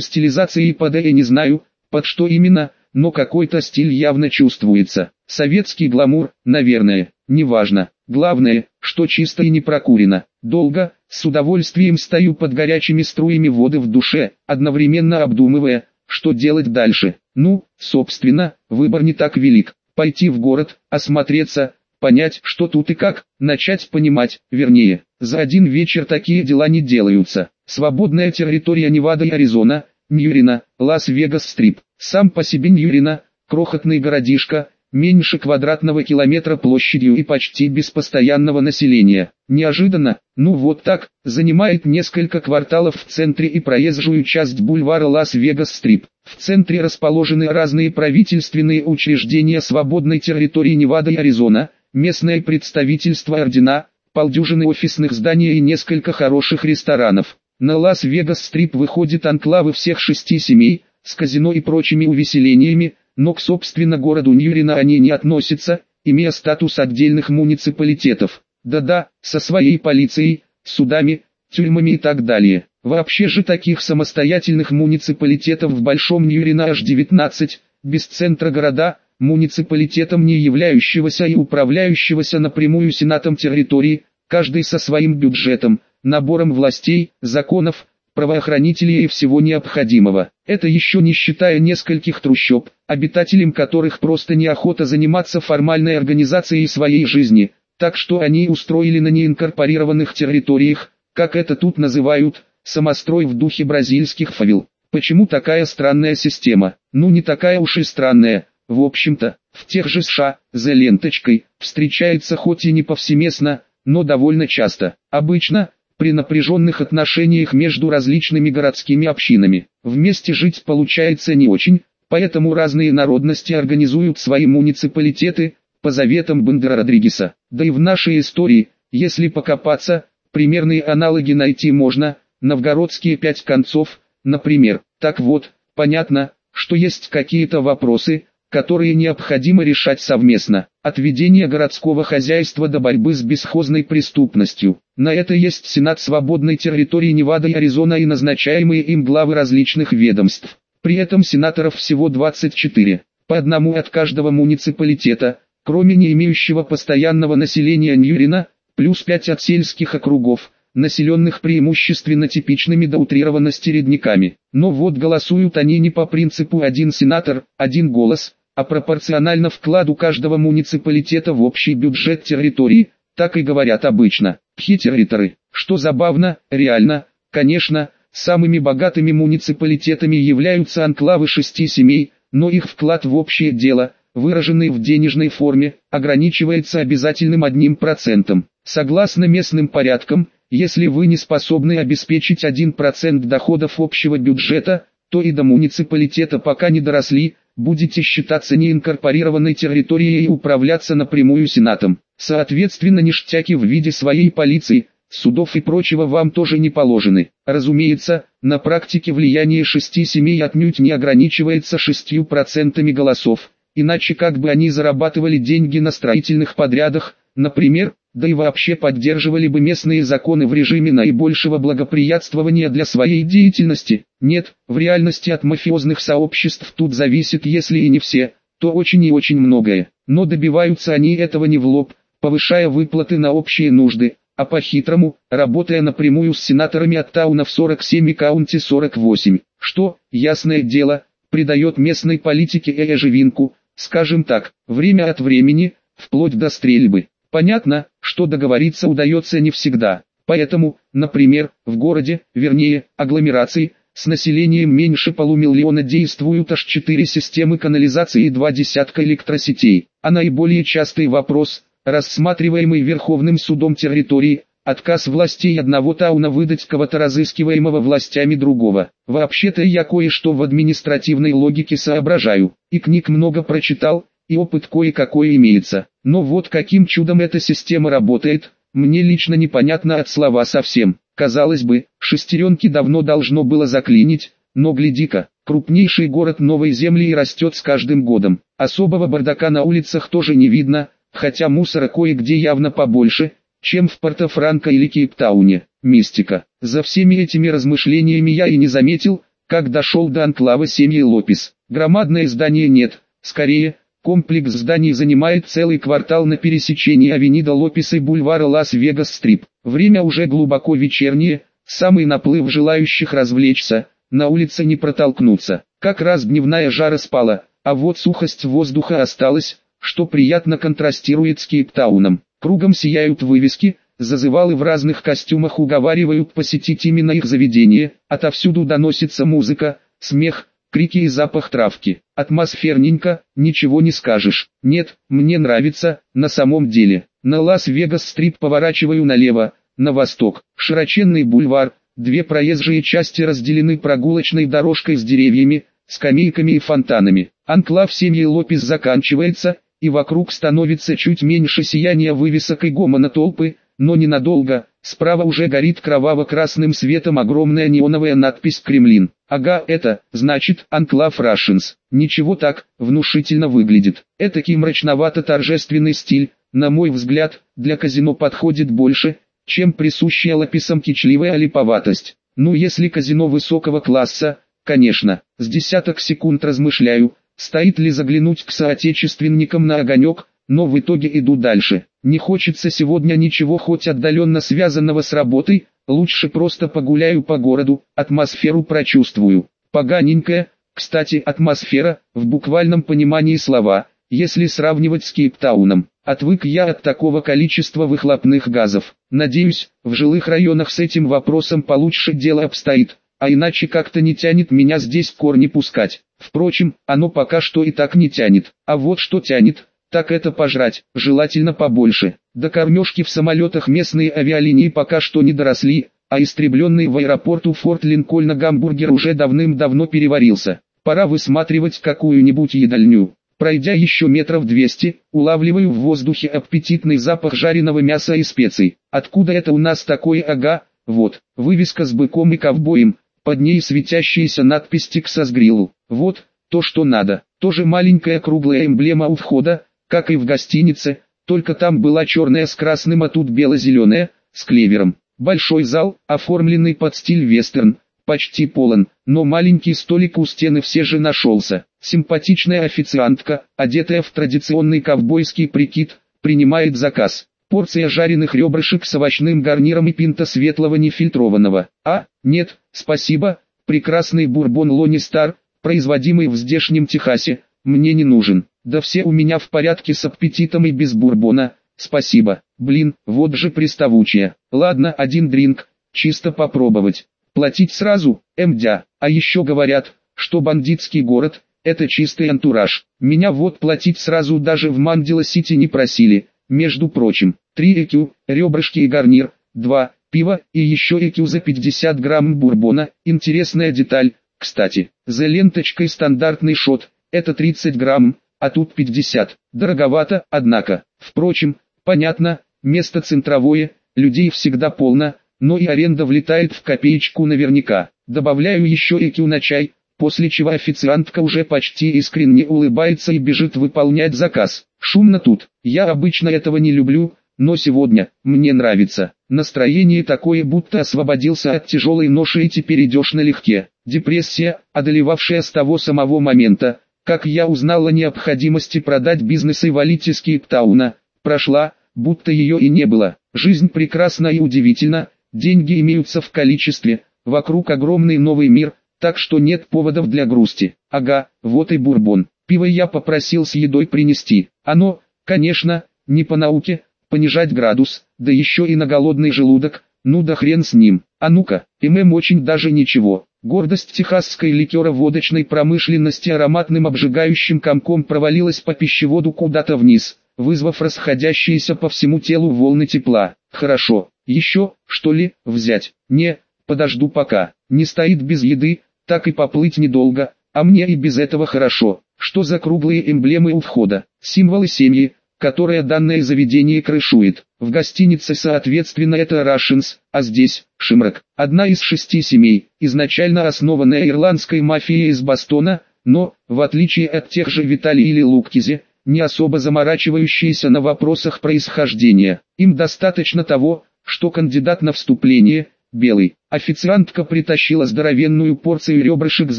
S1: стилизацией под я не знаю, под что именно, но какой-то стиль явно чувствуется. Советский гламур, наверное, неважно. Главное, что чисто и не прокурено. Долго, с удовольствием стою под горячими струями воды в душе, одновременно обдумывая, что делать дальше. Ну, собственно, выбор не так велик. Пойти в город, осмотреться, понять, что тут и как, начать понимать, вернее, за один вечер такие дела не делаются. Свободная территория Невада и Аризона, Нью-Рино, Лас-Вегас-Стрип. Сам по себе Нью-Рино, крохотный городишко, меньше квадратного километра площадью и почти без постоянного населения. Неожиданно, ну вот так, занимает несколько кварталов в центре и проезжую часть бульвара Лас-Вегас-Стрип. В центре расположены разные правительственные учреждения свободной территории Невада и Аризона, местное представительство ордена, полдюжины офисных зданий и несколько хороших ресторанов. На Лас-Вегас-Стрип выходят анклавы всех шести семей, с казино и прочими увеселениями, но к собственно городу Нью-Рино они не относятся, имея статус отдельных муниципалитетов. Да-да, со своей полицией, судами, тюрьмами и так далее. Вообще же таких самостоятельных муниципалитетов в Большом Ньюрина аж 19, без центра города, муниципалитетом не являющегося и управляющегося напрямую сенатом территории, каждый со своим бюджетом, набором властей, законов, правоохранителей и всего необходимого. Это еще не считая нескольких трущоб, обитателям которых просто неохота заниматься формальной организацией своей жизни, так что они устроили на неинкорпорированных территориях, как это тут называют, самострой в духе бразильских фавил. Почему такая странная система? Ну не такая уж и странная, в общем-то, в тех же США, за ленточкой, встречается хоть и не повсеместно, но довольно часто. Обычно, при напряженных отношениях между различными городскими общинами. Вместе жить получается не очень, поэтому разные народности организуют свои муниципалитеты, по заветам Бендера Родригеса. Да и в нашей истории, если покопаться, примерные аналоги найти можно, новгородские пять концов, например. Так вот, понятно, что есть какие-то вопросы, которые необходимо решать совместно. От ведения городского хозяйства до борьбы с бесхозной преступностью. На это есть Сенат свободной территории Невада и Аризона и назначаемые им главы различных ведомств. При этом сенаторов всего 24, по одному от каждого муниципалитета, кроме не имеющего постоянного населения Ньюрина, плюс 5 от сельских округов, населенных преимущественно типичными до утрированности редниками. Но вот голосуют они не по принципу один сенатор, один голос, а пропорционально вкладу каждого муниципалитета в общий бюджет территории, так и говорят обычно. Пхитерриторы, что забавно, реально, конечно, самыми богатыми муниципалитетами являются анклавы шести семей, но их вклад в общее дело, выраженный в денежной форме, ограничивается обязательным одним процентом. Согласно местным порядкам, если вы не способны обеспечить 1% доходов общего бюджета, то и до муниципалитета пока не доросли, будете считаться неинкорпорированной территорией и управляться напрямую Сенатом. Соответственно ништяки в виде своей полиции, судов и прочего вам тоже не положены. Разумеется, на практике влияние шести семей отнюдь не ограничивается шестью процентами голосов, иначе как бы они зарабатывали деньги на строительных подрядах, например, да и вообще поддерживали бы местные законы в режиме наибольшего благоприятствования для своей деятельности. Нет, в реальности от мафиозных сообществ тут зависит если и не все, то очень и очень многое. Но добиваются они этого не в лоб, повышая выплаты на общие нужды, а по-хитрому, работая напрямую с сенаторами от Таунов 47 и Каунти 48, что, ясное дело, придает местной политике оживинку, скажем так, время от времени, вплоть до стрельбы. Понятно, что договориться удается не всегда. Поэтому, например, в городе, вернее, агломерации, с населением меньше полумиллиона действуют аж четыре системы канализации и два десятка электросетей. А наиболее частый вопрос, рассматриваемый Верховным судом территории, отказ властей одного тауна выдать кого-то разыскиваемого властями другого. Вообще-то я кое-что в административной логике соображаю, и книг много прочитал, и опыт кое-какой имеется. Но вот каким чудом эта система работает, мне лично непонятно от слова совсем. Казалось бы, шестеренки давно должно было заклинить, но гляди-ка, крупнейший город Новой Земли растет с каждым годом. Особого бардака на улицах тоже не видно, хотя мусора кое-где явно побольше, чем в Порто-Франко или Кейптауне. Мистика. За всеми этими размышлениями я и не заметил, как дошел до анклава семьи Лопес. Громадное здание нет, скорее, комплекс зданий занимает целый квартал на пересечении Авенида Лопес и бульвара Лас-Вегас-Стрип. Время уже глубоко вечернее, самый наплыв желающих развлечься, на улице не протолкнуться. Как раз дневная жара спала, а вот сухость воздуха осталась, что приятно контрастирует с Кейптауном. Кругом сияют вывески, зазывалы в разных костюмах уговаривают посетить именно их заведение, отовсюду доносится музыка, смех, крики и запах травки. Атмосферненько, ничего не скажешь. Нет, мне нравится, на самом деле. На Лас-Вегас-Стрип поворачиваю налево, на восток. Широченный бульвар, две проезжие части разделены прогулочной дорожкой с деревьями, скамейками и фонтанами. Анклав семьи Лопес заканчивается, и вокруг становится чуть меньше сияния вывесок и гомона толпы, но ненадолго, справа уже горит кроваво-красным светом огромная неоновая надпись «Кремлин». Ага, это, значит, Анклав Рашинс. Ничего так, внушительно выглядит. Этакий мрачновато-торжественный стиль, на мой взгляд, для казино подходит больше, чем присущая лаписам кичливая липоватость. Ну если казино высокого класса, конечно, с десяток секунд размышляю, стоит ли заглянуть к соотечественникам на огонек, но в итоге иду дальше. Не хочется сегодня ничего хоть отдаленно связанного с работой, лучше просто погуляю по городу, атмосферу прочувствую. Поганенькая, кстати, атмосфера, в буквальном понимании слова, если сравнивать с Кейптауном. Отвык я от такого количества выхлопных газов. Надеюсь, в жилых районах с этим вопросом получше дело обстоит, а иначе как-то не тянет меня здесь корни пускать. Впрочем, оно пока что и так не тянет. А вот что тянет, так это пожрать, желательно побольше. До кормежки в самолетах местные авиалинии пока что не доросли, а истребленный в аэропорту Форт Линкольна гамбургер уже давным-давно переварился. Пора высматривать какую-нибудь едальню. Пройдя еще метров 200, улавливаю в воздухе аппетитный запах жареного мяса и специй. Откуда это у нас такое ага? Вот, вывеска с быком и ковбоем, под ней светящаяся надпись «Тексас Грилл». Вот, то что надо. Тоже маленькая круглая эмблема у входа, как и в гостинице, только там была черная с красным, а тут бело-зеленая, с клевером. Большой зал, оформленный под стиль вестерн, почти полон, но маленький столик у стены все же нашелся. Симпатичная официантка, одетая в традиционный ковбойский прикид, принимает заказ. Порция жареных ребрышек с овощным гарниром и пинта светлого нефильтрованного. А, нет, спасибо, прекрасный бурбон Лони Стар, производимый в здешнем Техасе, мне не нужен. Да все у меня в порядке с аппетитом и без бурбона, спасибо. Блин, вот же приставучая. Ладно, один дринк, чисто попробовать. Платить сразу, мдя. А еще говорят, что бандитский город, это чистый антураж. Меня вот платить сразу даже в Мандила-Сити не просили. Между прочим, 3 ЭКЮ, ребрышки и гарнир, 2, пиво и еще ЭКЮ за 50 грамм бурбона. Интересная деталь, кстати, за ленточкой стандартный шот, это 30 грамм, а тут 50. Дороговато, однако. Впрочем, понятно, место центровое, людей всегда полно, но и аренда влетает в копеечку наверняка. Добавляю еще ЭКЮ на чай, после чего официантка уже почти искренне улыбается и бежит выполнять заказ. Шумно тут, я обычно этого не люблю, но сегодня, мне нравится. Настроение такое, будто освободился от тяжелой ноши и теперь идешь налегке. Депрессия, одолевавшая с того самого момента, как я узнал о необходимости продать бизнес и валить из Кейптауна, прошла, будто ее и не было. Жизнь прекрасна и удивительна, деньги имеются в количестве, вокруг огромный новый мир, так что нет поводов для грусти. Ага, вот и бурбон. Пиво я попросил с едой принести. Оно, конечно, не по науке, понижать градус, да еще и на голодный желудок, ну да хрен с ним. А ну-ка, ММ очень даже ничего. Гордость техасской ликеро-водочной промышленности ароматным обжигающим комком провалилась по пищеводу куда-то вниз, вызвав расходящиеся по всему телу волны тепла. Хорошо, еще, что ли, взять? Не, подожду пока. Не стоит без еды, так и поплыть недолго, а мне и без этого хорошо. Что за круглые эмблемы у входа? Символы семьи, которая данное заведение крышует. В гостинице соответственно это Russians, а здесь – Шимрак. Одна из шести семей, изначально основанная ирландской мафией из Бастона, но, в отличие от тех же Виталий или Луктизе, не особо заморачивающиеся на вопросах происхождения. Им достаточно того, что кандидат на вступление – белый. Официантка притащила здоровенную порцию ребрышек с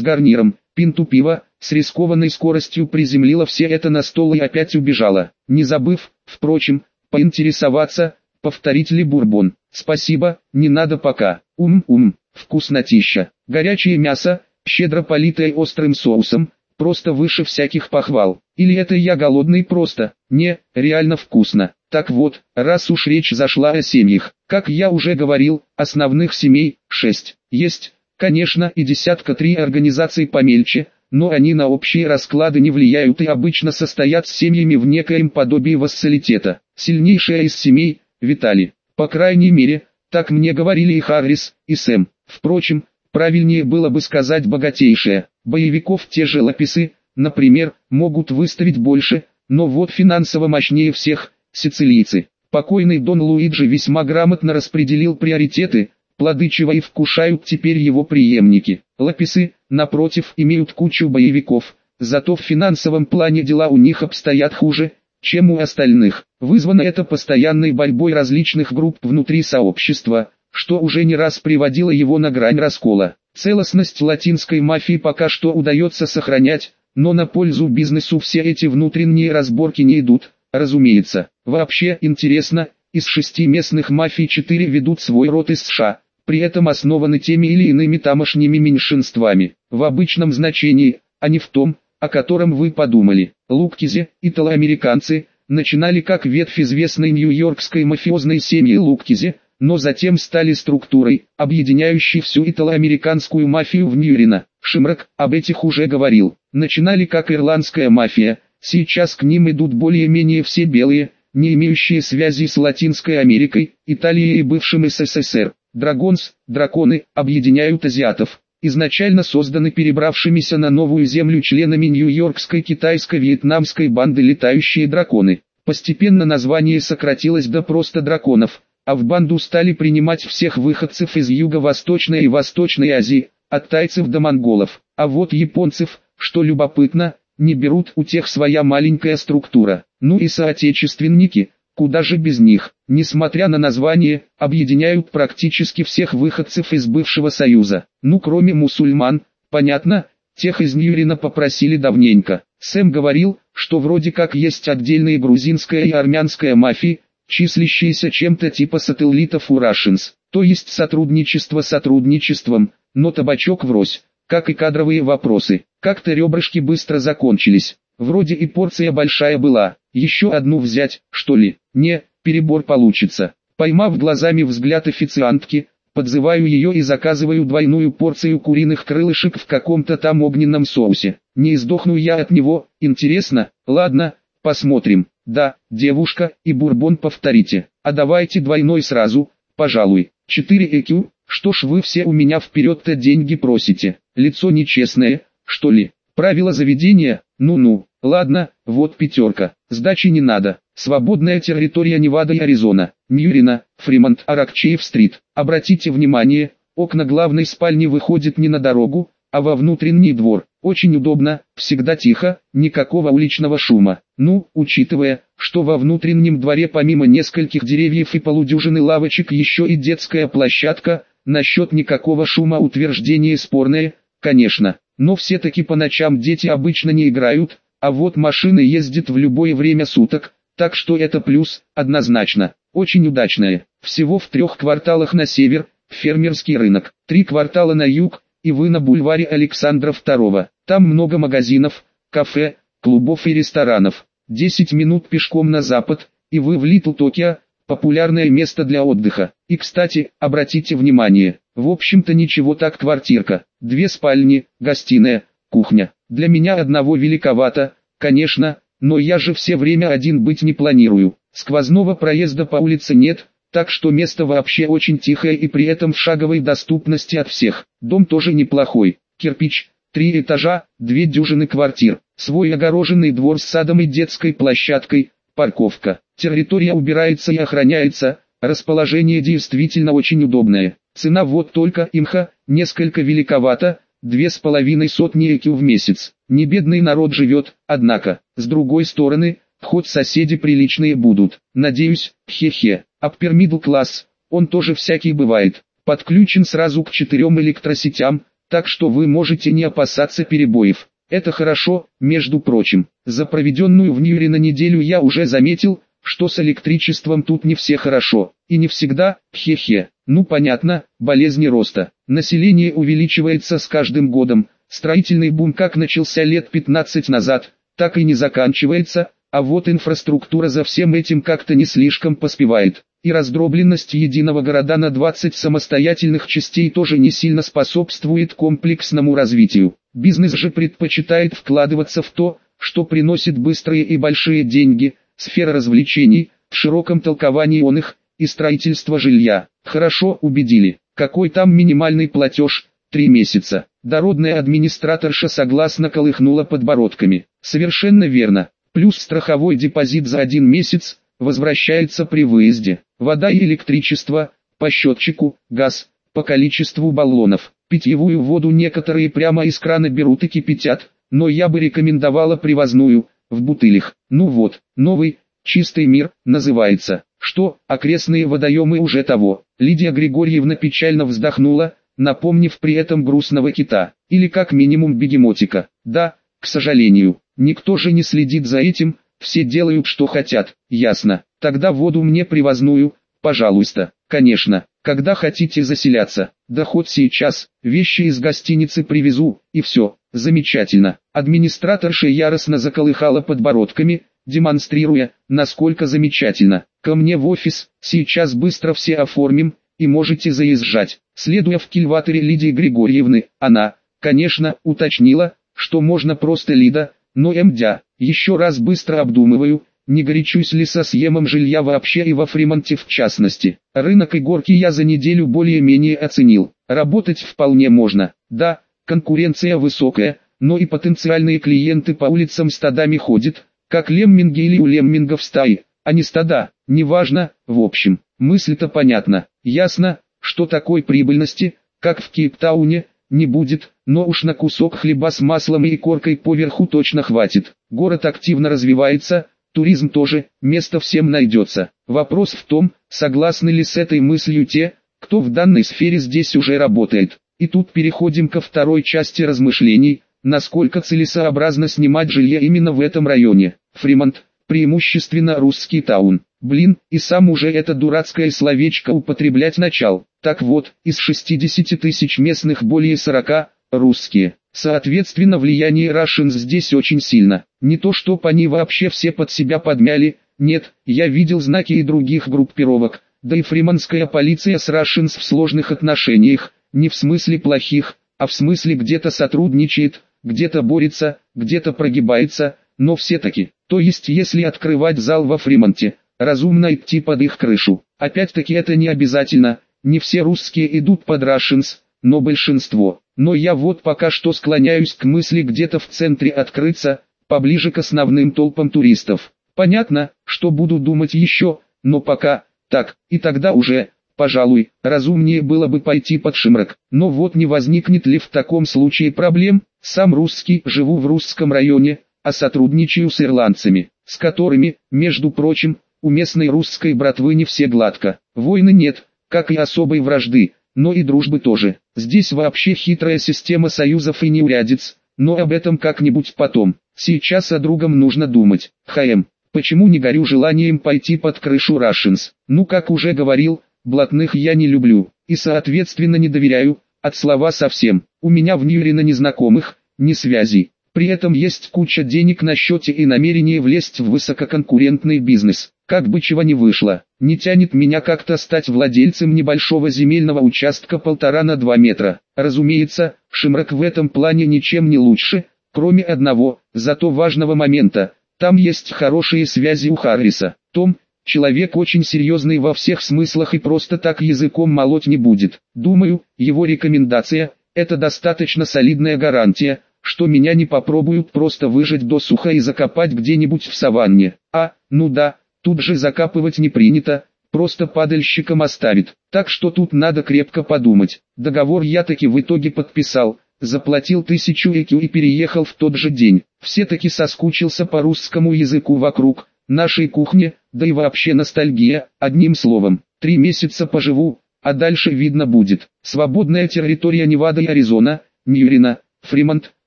S1: гарниром, пинту пива, с рискованной скоростью приземлила все это на стол и опять убежала, не забыв, впрочем, поинтересоваться, повторить ли бурбон. «Спасибо, не надо пока. Ум-ум, вкуснотища. Горячее мясо, щедро политое острым соусом, просто выше всяких похвал. Или это я голодный просто? Не, реально вкусно. Так вот, раз уж речь зашла о семьях, как я уже говорил, основных семей – шесть. Есть, конечно, и десятка три организаций помельче, но они на общие расклады не влияют и обычно состоят с семьями в некоем подобии вассалитета. Сильнейшая из семей – Витали. По крайней мере, так мне говорили и Харрис, и Сэм. Впрочем, правильнее было бы сказать богатейшая. Боевиков те же лаписы, например, могут выставить больше, но вот финансово мощнее всех – сицилийцы. Покойный Дон Луиджи весьма грамотно распределил приоритеты, плоды чего и вкушают теперь его преемники. Лаписы, напротив, имеют кучу боевиков, зато в финансовом плане дела у них обстоят хуже, чем у остальных. Вызвано это постоянной борьбой различных групп внутри сообщества, что уже не раз приводило его на грань раскола. Целостность латинской мафии пока что удается сохранять, но на пользу бизнесу все эти внутренние разборки не идут, разумеется. Вообще интересно, из шести местных мафий четыре ведут свой род из США, при этом основаны теми или иными тамошними меньшинствами, в обычном значении, а не в том, о котором вы подумали. Луктизе, итало-американцы, начинали как ветвь известной нью-йоркской мафиозной семьи Луктизе, но затем стали структурой, объединяющей всю итало-американскую мафию в Ньюрино. Шимрак об этих уже говорил. Начинали как ирландская мафия, сейчас к ним идут более-менее все белые, не имеющие связи с Латинской Америкой, Италией и бывшим СССР. Драгонс, драконы, объединяют азиатов, изначально созданы перебравшимися на новую землю членами Нью-Йоркской китайско-вьетнамской банды «Летающие драконы». Постепенно название сократилось до просто драконов, а в банду стали принимать всех выходцев из Юго-Восточной и Восточной Азии, от тайцев до монголов. А вот японцев, что любопытно, не берут у тех своя маленькая структура. Ну и соотечественники, куда же без них, несмотря на название, объединяют практически всех выходцев из бывшего Союза. Ну кроме мусульман, понятно, тех из Ньюрина попросили давненько. Сэм говорил, что вроде как есть отдельные грузинская и армянская мафии, числящиеся чем-то типа сателлитов у Russians, то есть сотрудничество сотрудничеством, но табачок врозь, как и кадровые вопросы. Как-то ребрышки быстро закончились, вроде и порция большая была, еще одну взять, что ли, не, перебор получится. Поймав глазами взгляд официантки, подзываю ее и заказываю двойную порцию куриных крылышек в каком-то там огненном соусе. Не издохну я от него, интересно, ладно, посмотрим. Да, девушка, и бурбон повторите. А давайте двойной сразу, пожалуй. 4 EQ, что ж вы все у меня вперед-то деньги просите. Лицо нечестное, что ли? Правила заведения? Ну-ну. Ладно, вот пятерка. Сдачи не надо. Свободная территория Невада и Аризона. Ньюрина, Фримонт, Аракчеев-стрит. Обратите внимание, окна главной спальни выходят не на дорогу, а во внутренний двор. Очень удобно, всегда тихо, никакого уличного шума. Ну, учитывая, что во внутреннем дворе помимо нескольких деревьев и полудюжины лавочек еще и детская площадка, насчет никакого шума утверждение спорное, конечно. Но все-таки по ночам дети обычно не играют, а вот машины ездят в любое время суток, так что это плюс, однозначно, очень удачное. Всего в трех кварталах на север, фермерский рынок, три квартала на юг, и вы на бульваре Александра II. Там много магазинов, кафе, клубов и ресторанов. 10 минут пешком на запад, и вы в Литл Токио, популярное место для отдыха. И кстати, обратите внимание, в общем-то ничего так квартирка. Две спальни, гостиная, кухня. Для меня одного великовато, конечно, но я же все время один быть не планирую. Сквозного проезда по улице нет, так что место вообще очень тихое и при этом в шаговой доступности от всех. Дом тоже неплохой. Кирпич, три этажа, две дюжины квартир, свой огороженный двор с садом и детской площадкой, парковка. Территория убирается и охраняется, расположение действительно очень удобное. Цена вот только имха, несколько великовата, две с половиной сотни EQ в месяц. не бедный народ живет, однако, с другой стороны, хоть соседи приличные будут, надеюсь, хе-хе, middle class, он тоже всякий бывает, подключен сразу к четырем электросетям, так что вы можете не опасаться перебоев. Это хорошо, между прочим, за проведенную в Ньюри на неделю я уже заметил, что с электричеством тут не все хорошо, и не всегда, хе-хе. Ну понятно, болезни роста. Население увеличивается с каждым годом. Строительный бум как начался лет 15 назад, так и не заканчивается, а вот инфраструктура за всем этим как-то не слишком поспевает. И раздробленность единого города на 20 самостоятельных частей тоже не сильно способствует комплексному развитию. Бизнес же предпочитает вкладываться в то, что приносит быстрые и большие деньги, сфера развлечений, в широком толковании он их, и строительство жилья. Хорошо убедили. Какой там минимальный платеж? Три месяца. Дородная администраторша согласно колыхнула подбородками. Совершенно верно. Плюс страховой депозит за один месяц, возвращается при выезде. Вода и электричество, по счетчику, газ, по количеству баллонов. Питьевую воду некоторые прямо из крана берут и кипятят, но я бы рекомендовала привозную, в бутылях. Ну вот, новый, чистый мир, называется. Что, окрестные водоемы уже того. Лидия Григорьевна печально вздохнула, напомнив при этом грустного кита, или как минимум бегемотика. Да, к сожалению, никто же не следит за этим, все делают что хотят, ясно. Тогда воду мне привозную, пожалуйста, конечно, когда хотите заселяться, да хоть сейчас, вещи из гостиницы привезу, и все, замечательно. Администраторша яростно заколыхала подбородками, демонстрируя, насколько замечательно. Ко мне в офис, сейчас быстро все оформим, и можете заезжать. Следуя в кильваторе Лидии Григорьевны, она, конечно, уточнила, что можно просто Лида, но МДЯ, еще раз быстро обдумываю, не горячусь ли со съемом жилья вообще и во Фримонте в частности. Рынок и горки я за неделю более-менее оценил. Работать вполне можно. Да, конкуренция высокая, но и потенциальные клиенты по улицам стадами ходят, как лемминги или у леммингов стаи, а не стада, неважно, в общем, мысль-то понятна, ясно, что такой прибыльности, как в Кейптауне, не будет, но уж на кусок хлеба с маслом и коркой поверху точно хватит. Город активно развивается, туризм тоже, место всем найдется. Вопрос в том, согласны ли с этой мыслью те, кто в данной сфере здесь уже работает. И тут переходим ко второй части размышлений, насколько целесообразно снимать жилье именно в этом районе. Фримонт, преимущественно русский таун. Блин, и сам уже это дурацкое словечко употреблять начал. Так вот, из 60 тысяч местных более 40, русские. Соответственно влияние Russians здесь очень сильно. Не то чтоб они вообще все под себя подмяли, нет, я видел знаки и других группировок, да и фриманская полиция с Russians в сложных отношениях, не в смысле плохих, а в смысле где-то сотрудничает, где-то борется, где-то прогибается, но все-таки, то есть если открывать зал во Фримонте, разумно идти под их крышу. Опять-таки это не обязательно, не все русские идут под Russians, но большинство. Но я вот пока что склоняюсь к мысли где-то в центре открыться, поближе к основным толпам туристов. Понятно, что буду думать еще, но пока, так, и тогда уже, пожалуй, разумнее было бы пойти под Шимрак. Но вот не возникнет ли в таком случае проблем, сам русский, живу в русском районе, а сотрудничаю с ирландцами, с которыми, между прочим, у местной русской братвы не все гладко. Войны нет, как и особой вражды, но и дружбы тоже. Здесь вообще хитрая система союзов и неурядиц, но об этом как-нибудь потом. Сейчас о другом нужно думать. ХМ. Почему не горю желанием пойти под крышу Russians? Ну как уже говорил, блатных я не люблю, и соответственно не доверяю, от слова совсем. У меня в Ньюре на незнакомых, ни связей. При этом есть куча денег на счете и намерение влезть в высококонкурентный бизнес. Как бы чего ни вышло, не тянет меня как-то стать владельцем небольшого земельного участка полтора на два метра. Разумеется, Шимрак в этом плане ничем не лучше, кроме одного, зато важного момента. Там есть хорошие связи у Харриса. Том, человек очень серьезный во всех смыслах и просто так языком молоть не будет. Думаю, его рекомендация – это достаточно солидная гарантия, что меня не попробуют просто выжать до суха и закопать где-нибудь в саванне. А, ну да, тут же закапывать не принято, просто падальщиком оставит. Так что тут надо крепко подумать. Договор я таки в итоге подписал, заплатил тысячу ЭКЮ и переехал в тот же день. Все-таки соскучился по русскому языку вокруг, нашей кухне, да и вообще ностальгия, одним словом. Три месяца поживу, а дальше видно будет. Свободная территория Невада и Аризона, Ньюрина, Фримонт,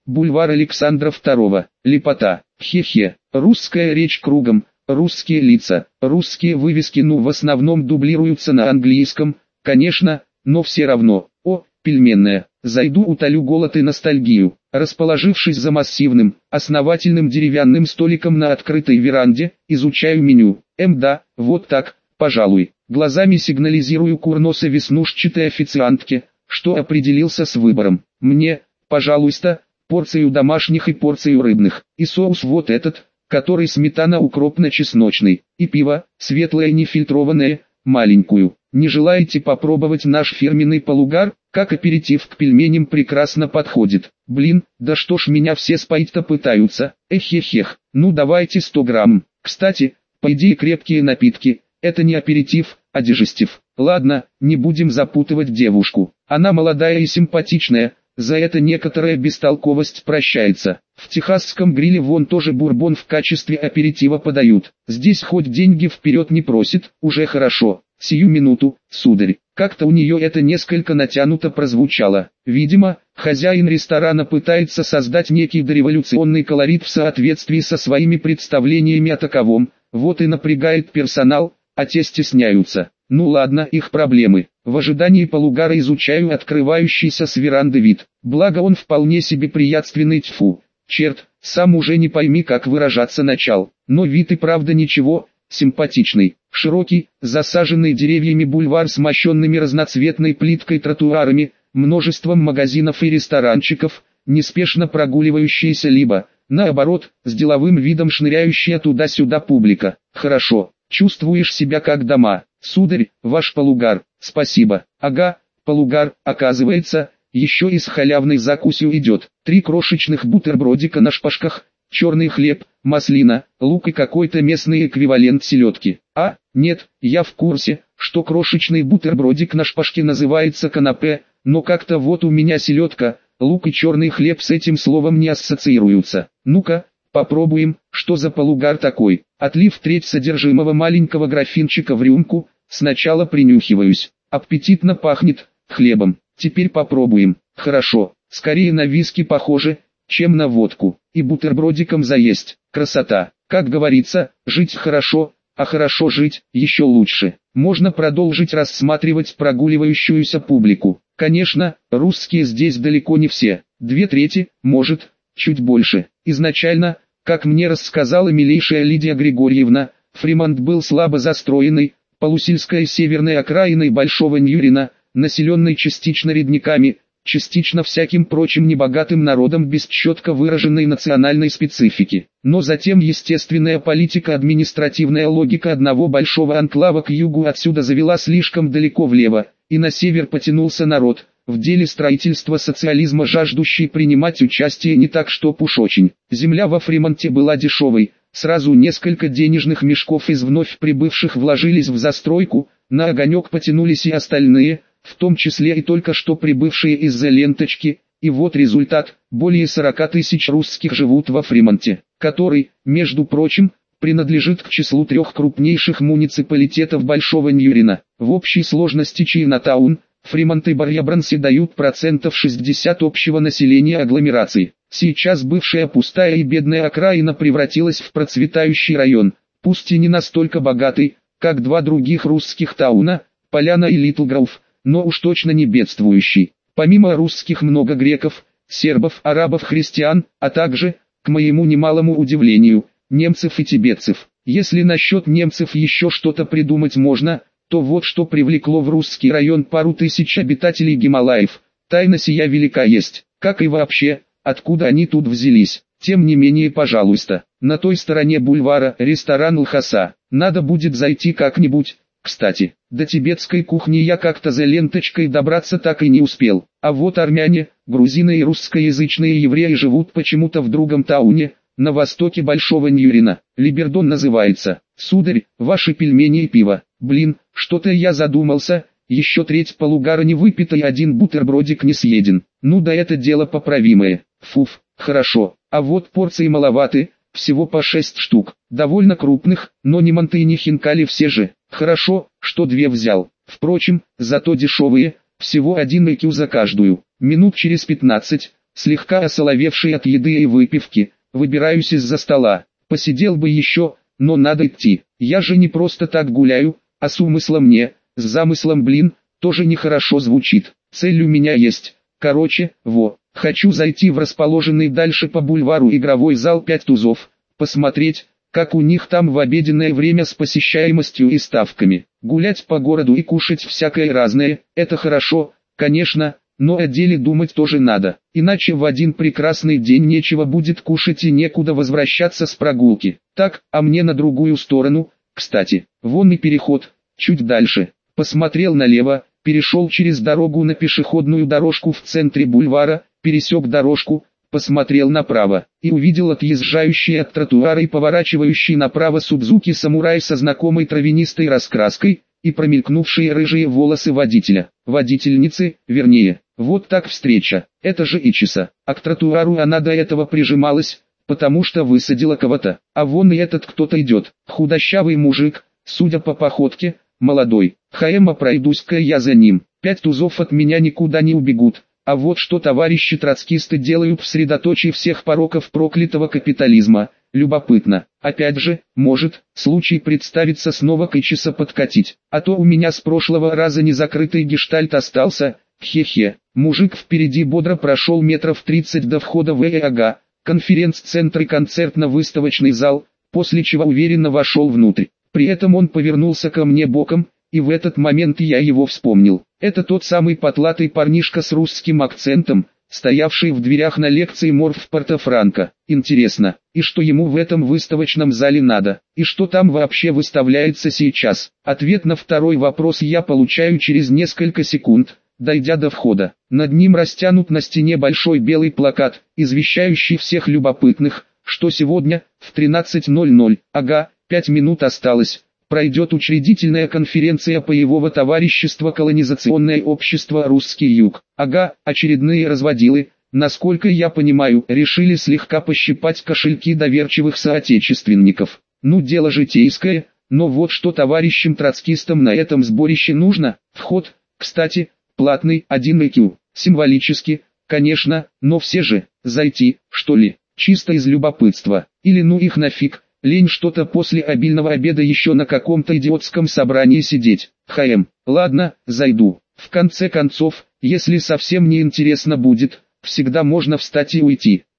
S1: бульвар Александра II, Лепота, хе-хе, русская речь кругом, русские лица, русские вывески ну в основном дублируются на английском, конечно, но все равно, о, пельменная, зайду утолю голод и ностальгию, расположившись за массивным, основательным деревянным столиком на открытой веранде, изучаю меню, М да, вот так, пожалуй, глазами сигнализирую курноса веснушчатой официантке, что определился с выбором, мне, пожалуйста, порцию домашних и порцию рыбных, и соус вот этот, который сметана укропно-чесночный, и пиво, светлое нефильтрованное, маленькую. Не желаете попробовать наш фирменный полугар, как аперитив к пельменям прекрасно подходит. Блин, да что ж меня все споить-то пытаются, эхехех, ну давайте 100 грамм. Кстати, по идее крепкие напитки, это не аперитив, а дежестив. Ладно, не будем запутывать девушку. Она молодая и симпатичная, за это некоторая бестолковость прощается. В техасском гриле вон тоже бурбон в качестве аперитива подают. Здесь хоть деньги вперед не просит, уже хорошо. Сию минуту, сударь. Как-то у нее это несколько натянуто прозвучало. Видимо, хозяин ресторана пытается создать некий дореволюционный колорит в соответствии со своими представлениями о таковом. Вот и напрягает персонал, а те стесняются. Ну ладно, их проблемы. В ожидании полугара изучаю открывающийся с веранды вид. Благо он вполне себе приятственный тьфу. Черт, сам уже не пойми как выражаться начал. Но вид и правда ничего, симпатичный. Широкий, засаженный деревьями бульвар с мощенными разноцветной плиткой тротуарами, множеством магазинов и ресторанчиков, неспешно прогуливающиеся либо, наоборот, с деловым видом шныряющая туда-сюда публика. Хорошо, чувствуешь себя как дома. Сударь, ваш полугар, спасибо. Ага, полугар, оказывается, еще и с халявной закусью идет. Три крошечных бутербродика на шпажках, черный хлеб, маслина, лук и какой-то местный эквивалент селедки. А, нет, я в курсе, что крошечный бутербродик на шпажке называется канапе, но как-то вот у меня селедка, лук и черный хлеб с этим словом не ассоциируются. Ну-ка, попробуем, что за полугар такой. Отлив треть содержимого маленького графинчика в рюмку, сначала принюхиваюсь. Аппетитно пахнет, хлебом. Теперь попробуем. Хорошо, скорее на виски похоже, чем на водку. И бутербродиком заесть. Красота. Как говорится, жить хорошо, а хорошо жить еще лучше. Можно продолжить рассматривать прогуливающуюся публику. Конечно, русские здесь далеко не все. Две трети, может, чуть больше. Изначально, как мне рассказала милейшая Лидия Григорьевна, Фримонт был слабо застроенный, полусельской северной окраиной Большого Ньюрина, населенной частично редниками, частично всяким прочим небогатым народом без четко выраженной национальной специфики. Но затем естественная политика административная логика одного большого анклава к югу отсюда завела слишком далеко влево, и на север потянулся народ, в деле строительства социализма жаждущий принимать участие не так что уж очень. Земля во Фримонте была дешевой, сразу несколько денежных мешков из вновь прибывших вложились в застройку, на огонек потянулись и остальные, в том числе и только что прибывшие из-за ленточки, и вот результат, более 40 тысяч русских живут во Фримонте, который, между прочим, принадлежит к числу трех крупнейших муниципалитетов Большого Ньюрина. В общей сложности Чайнатаун – Фримонт и Барьябранси дают процентов 60 общего населения агломерации. Сейчас бывшая пустая и бедная окраина превратилась в процветающий район, пусть и не настолько богатый, как два других русских тауна, Поляна и Литлгроув, но уж точно не бедствующий. Помимо русских много греков, сербов, арабов, христиан, а также, к моему немалому удивлению, немцев и тибетцев. Если насчет немцев еще что-то придумать можно, то вот что привлекло в русский район пару тысяч обитателей Гималаев. Тайна сия велика есть, как и вообще, откуда они тут взялись. Тем не менее, пожалуйста, на той стороне бульвара ресторан Лхаса. Надо будет зайти как-нибудь. Кстати, до тибетской кухни я как-то за ленточкой добраться так и не успел. А вот армяне, грузины и русскоязычные евреи живут почему-то в другом тауне, на востоке Большого Ньюрина. Либердон называется. Сударь, ваши пельмени и пиво. Блин, что-то я задумался, еще треть полугара не выпита и один бутербродик не съеден. Ну да это дело поправимое. Фуф, хорошо, а вот порции маловаты, всего по шесть штук, довольно крупных, но не манты и не хинкали все же. Хорошо, что две взял. Впрочем, зато дешевые, всего один IQ за каждую. Минут через пятнадцать, слегка осоловевший от еды и выпивки, выбираюсь из-за стола. Посидел бы еще, но надо идти. Я же не просто так гуляю, а с умыслом не, с замыслом блин, тоже нехорошо звучит. Цель у меня есть. Короче, во, хочу зайти в расположенный дальше по бульвару игровой зал 5 тузов, посмотреть, как у них там в обеденное время с посещаемостью и ставками. Гулять по городу и кушать всякое разное, это хорошо, конечно, но о деле думать тоже надо, иначе в один прекрасный день нечего будет кушать и некуда возвращаться с прогулки. Так, а мне на другую сторону, кстати, вон и переход, чуть дальше. Посмотрел налево, перешел через дорогу на пешеходную дорожку в центре бульвара, пересек дорожку, посмотрел направо, и увидел отъезжающий от тротуара и поворачивающий направо Судзуки самурай со знакомой травянистой раскраской, и промелькнувшие рыжие волосы водителя, водительницы, вернее, вот так встреча, это же Ичиса, а к тротуару она до этого прижималась, потому что высадила кого-то, а вон и этот кто-то идет, худощавый мужик, судя по походке, молодой, Хаэма пройдусь-ка я за ним, пять тузов от меня никуда не убегут, а вот что товарищи троцкисты делают в средоточии всех пороков проклятого капитализма – Любопытно, опять же, может, случай представится снова к Ичиса подкатить, а то у меня с прошлого раза незакрытый гештальт остался, хе-хе. Мужик впереди бодро прошел метров 30 до входа в ЭАГ, конференц-центр и концертно-выставочный зал, после чего уверенно вошел внутрь. При этом он повернулся ко мне боком, и в этот момент я его вспомнил. Это тот самый потлатый парнишка с русским акцентом, стоявший в дверях на лекции Морф Порто-Франко. Интересно, и что ему в этом выставочном зале надо, и что там вообще выставляется сейчас? Ответ на второй вопрос я получаю через несколько секунд, дойдя до входа. Над ним растянут на стене большой белый плакат, извещающий всех любопытных, что сегодня, в 13.00, ага, 5 минут осталось, пройдет учредительная конференция боевого товарищества колонизационное общество «Русский юг». Ага, очередные разводилы, насколько я понимаю, решили слегка пощипать кошельки доверчивых соотечественников. Ну дело житейское, но вот что товарищам троцкистам на этом сборище нужно. Вход, кстати, платный, один IQ, символически, конечно, но все же, зайти, что ли, чисто из любопытства, или ну их нафиг, Лень что-то после обильного обеда еще на каком-то идиотском собрании сидеть. ХМ, ладно, зайду. В конце концов, если совсем не интересно будет, всегда можно встать и уйти.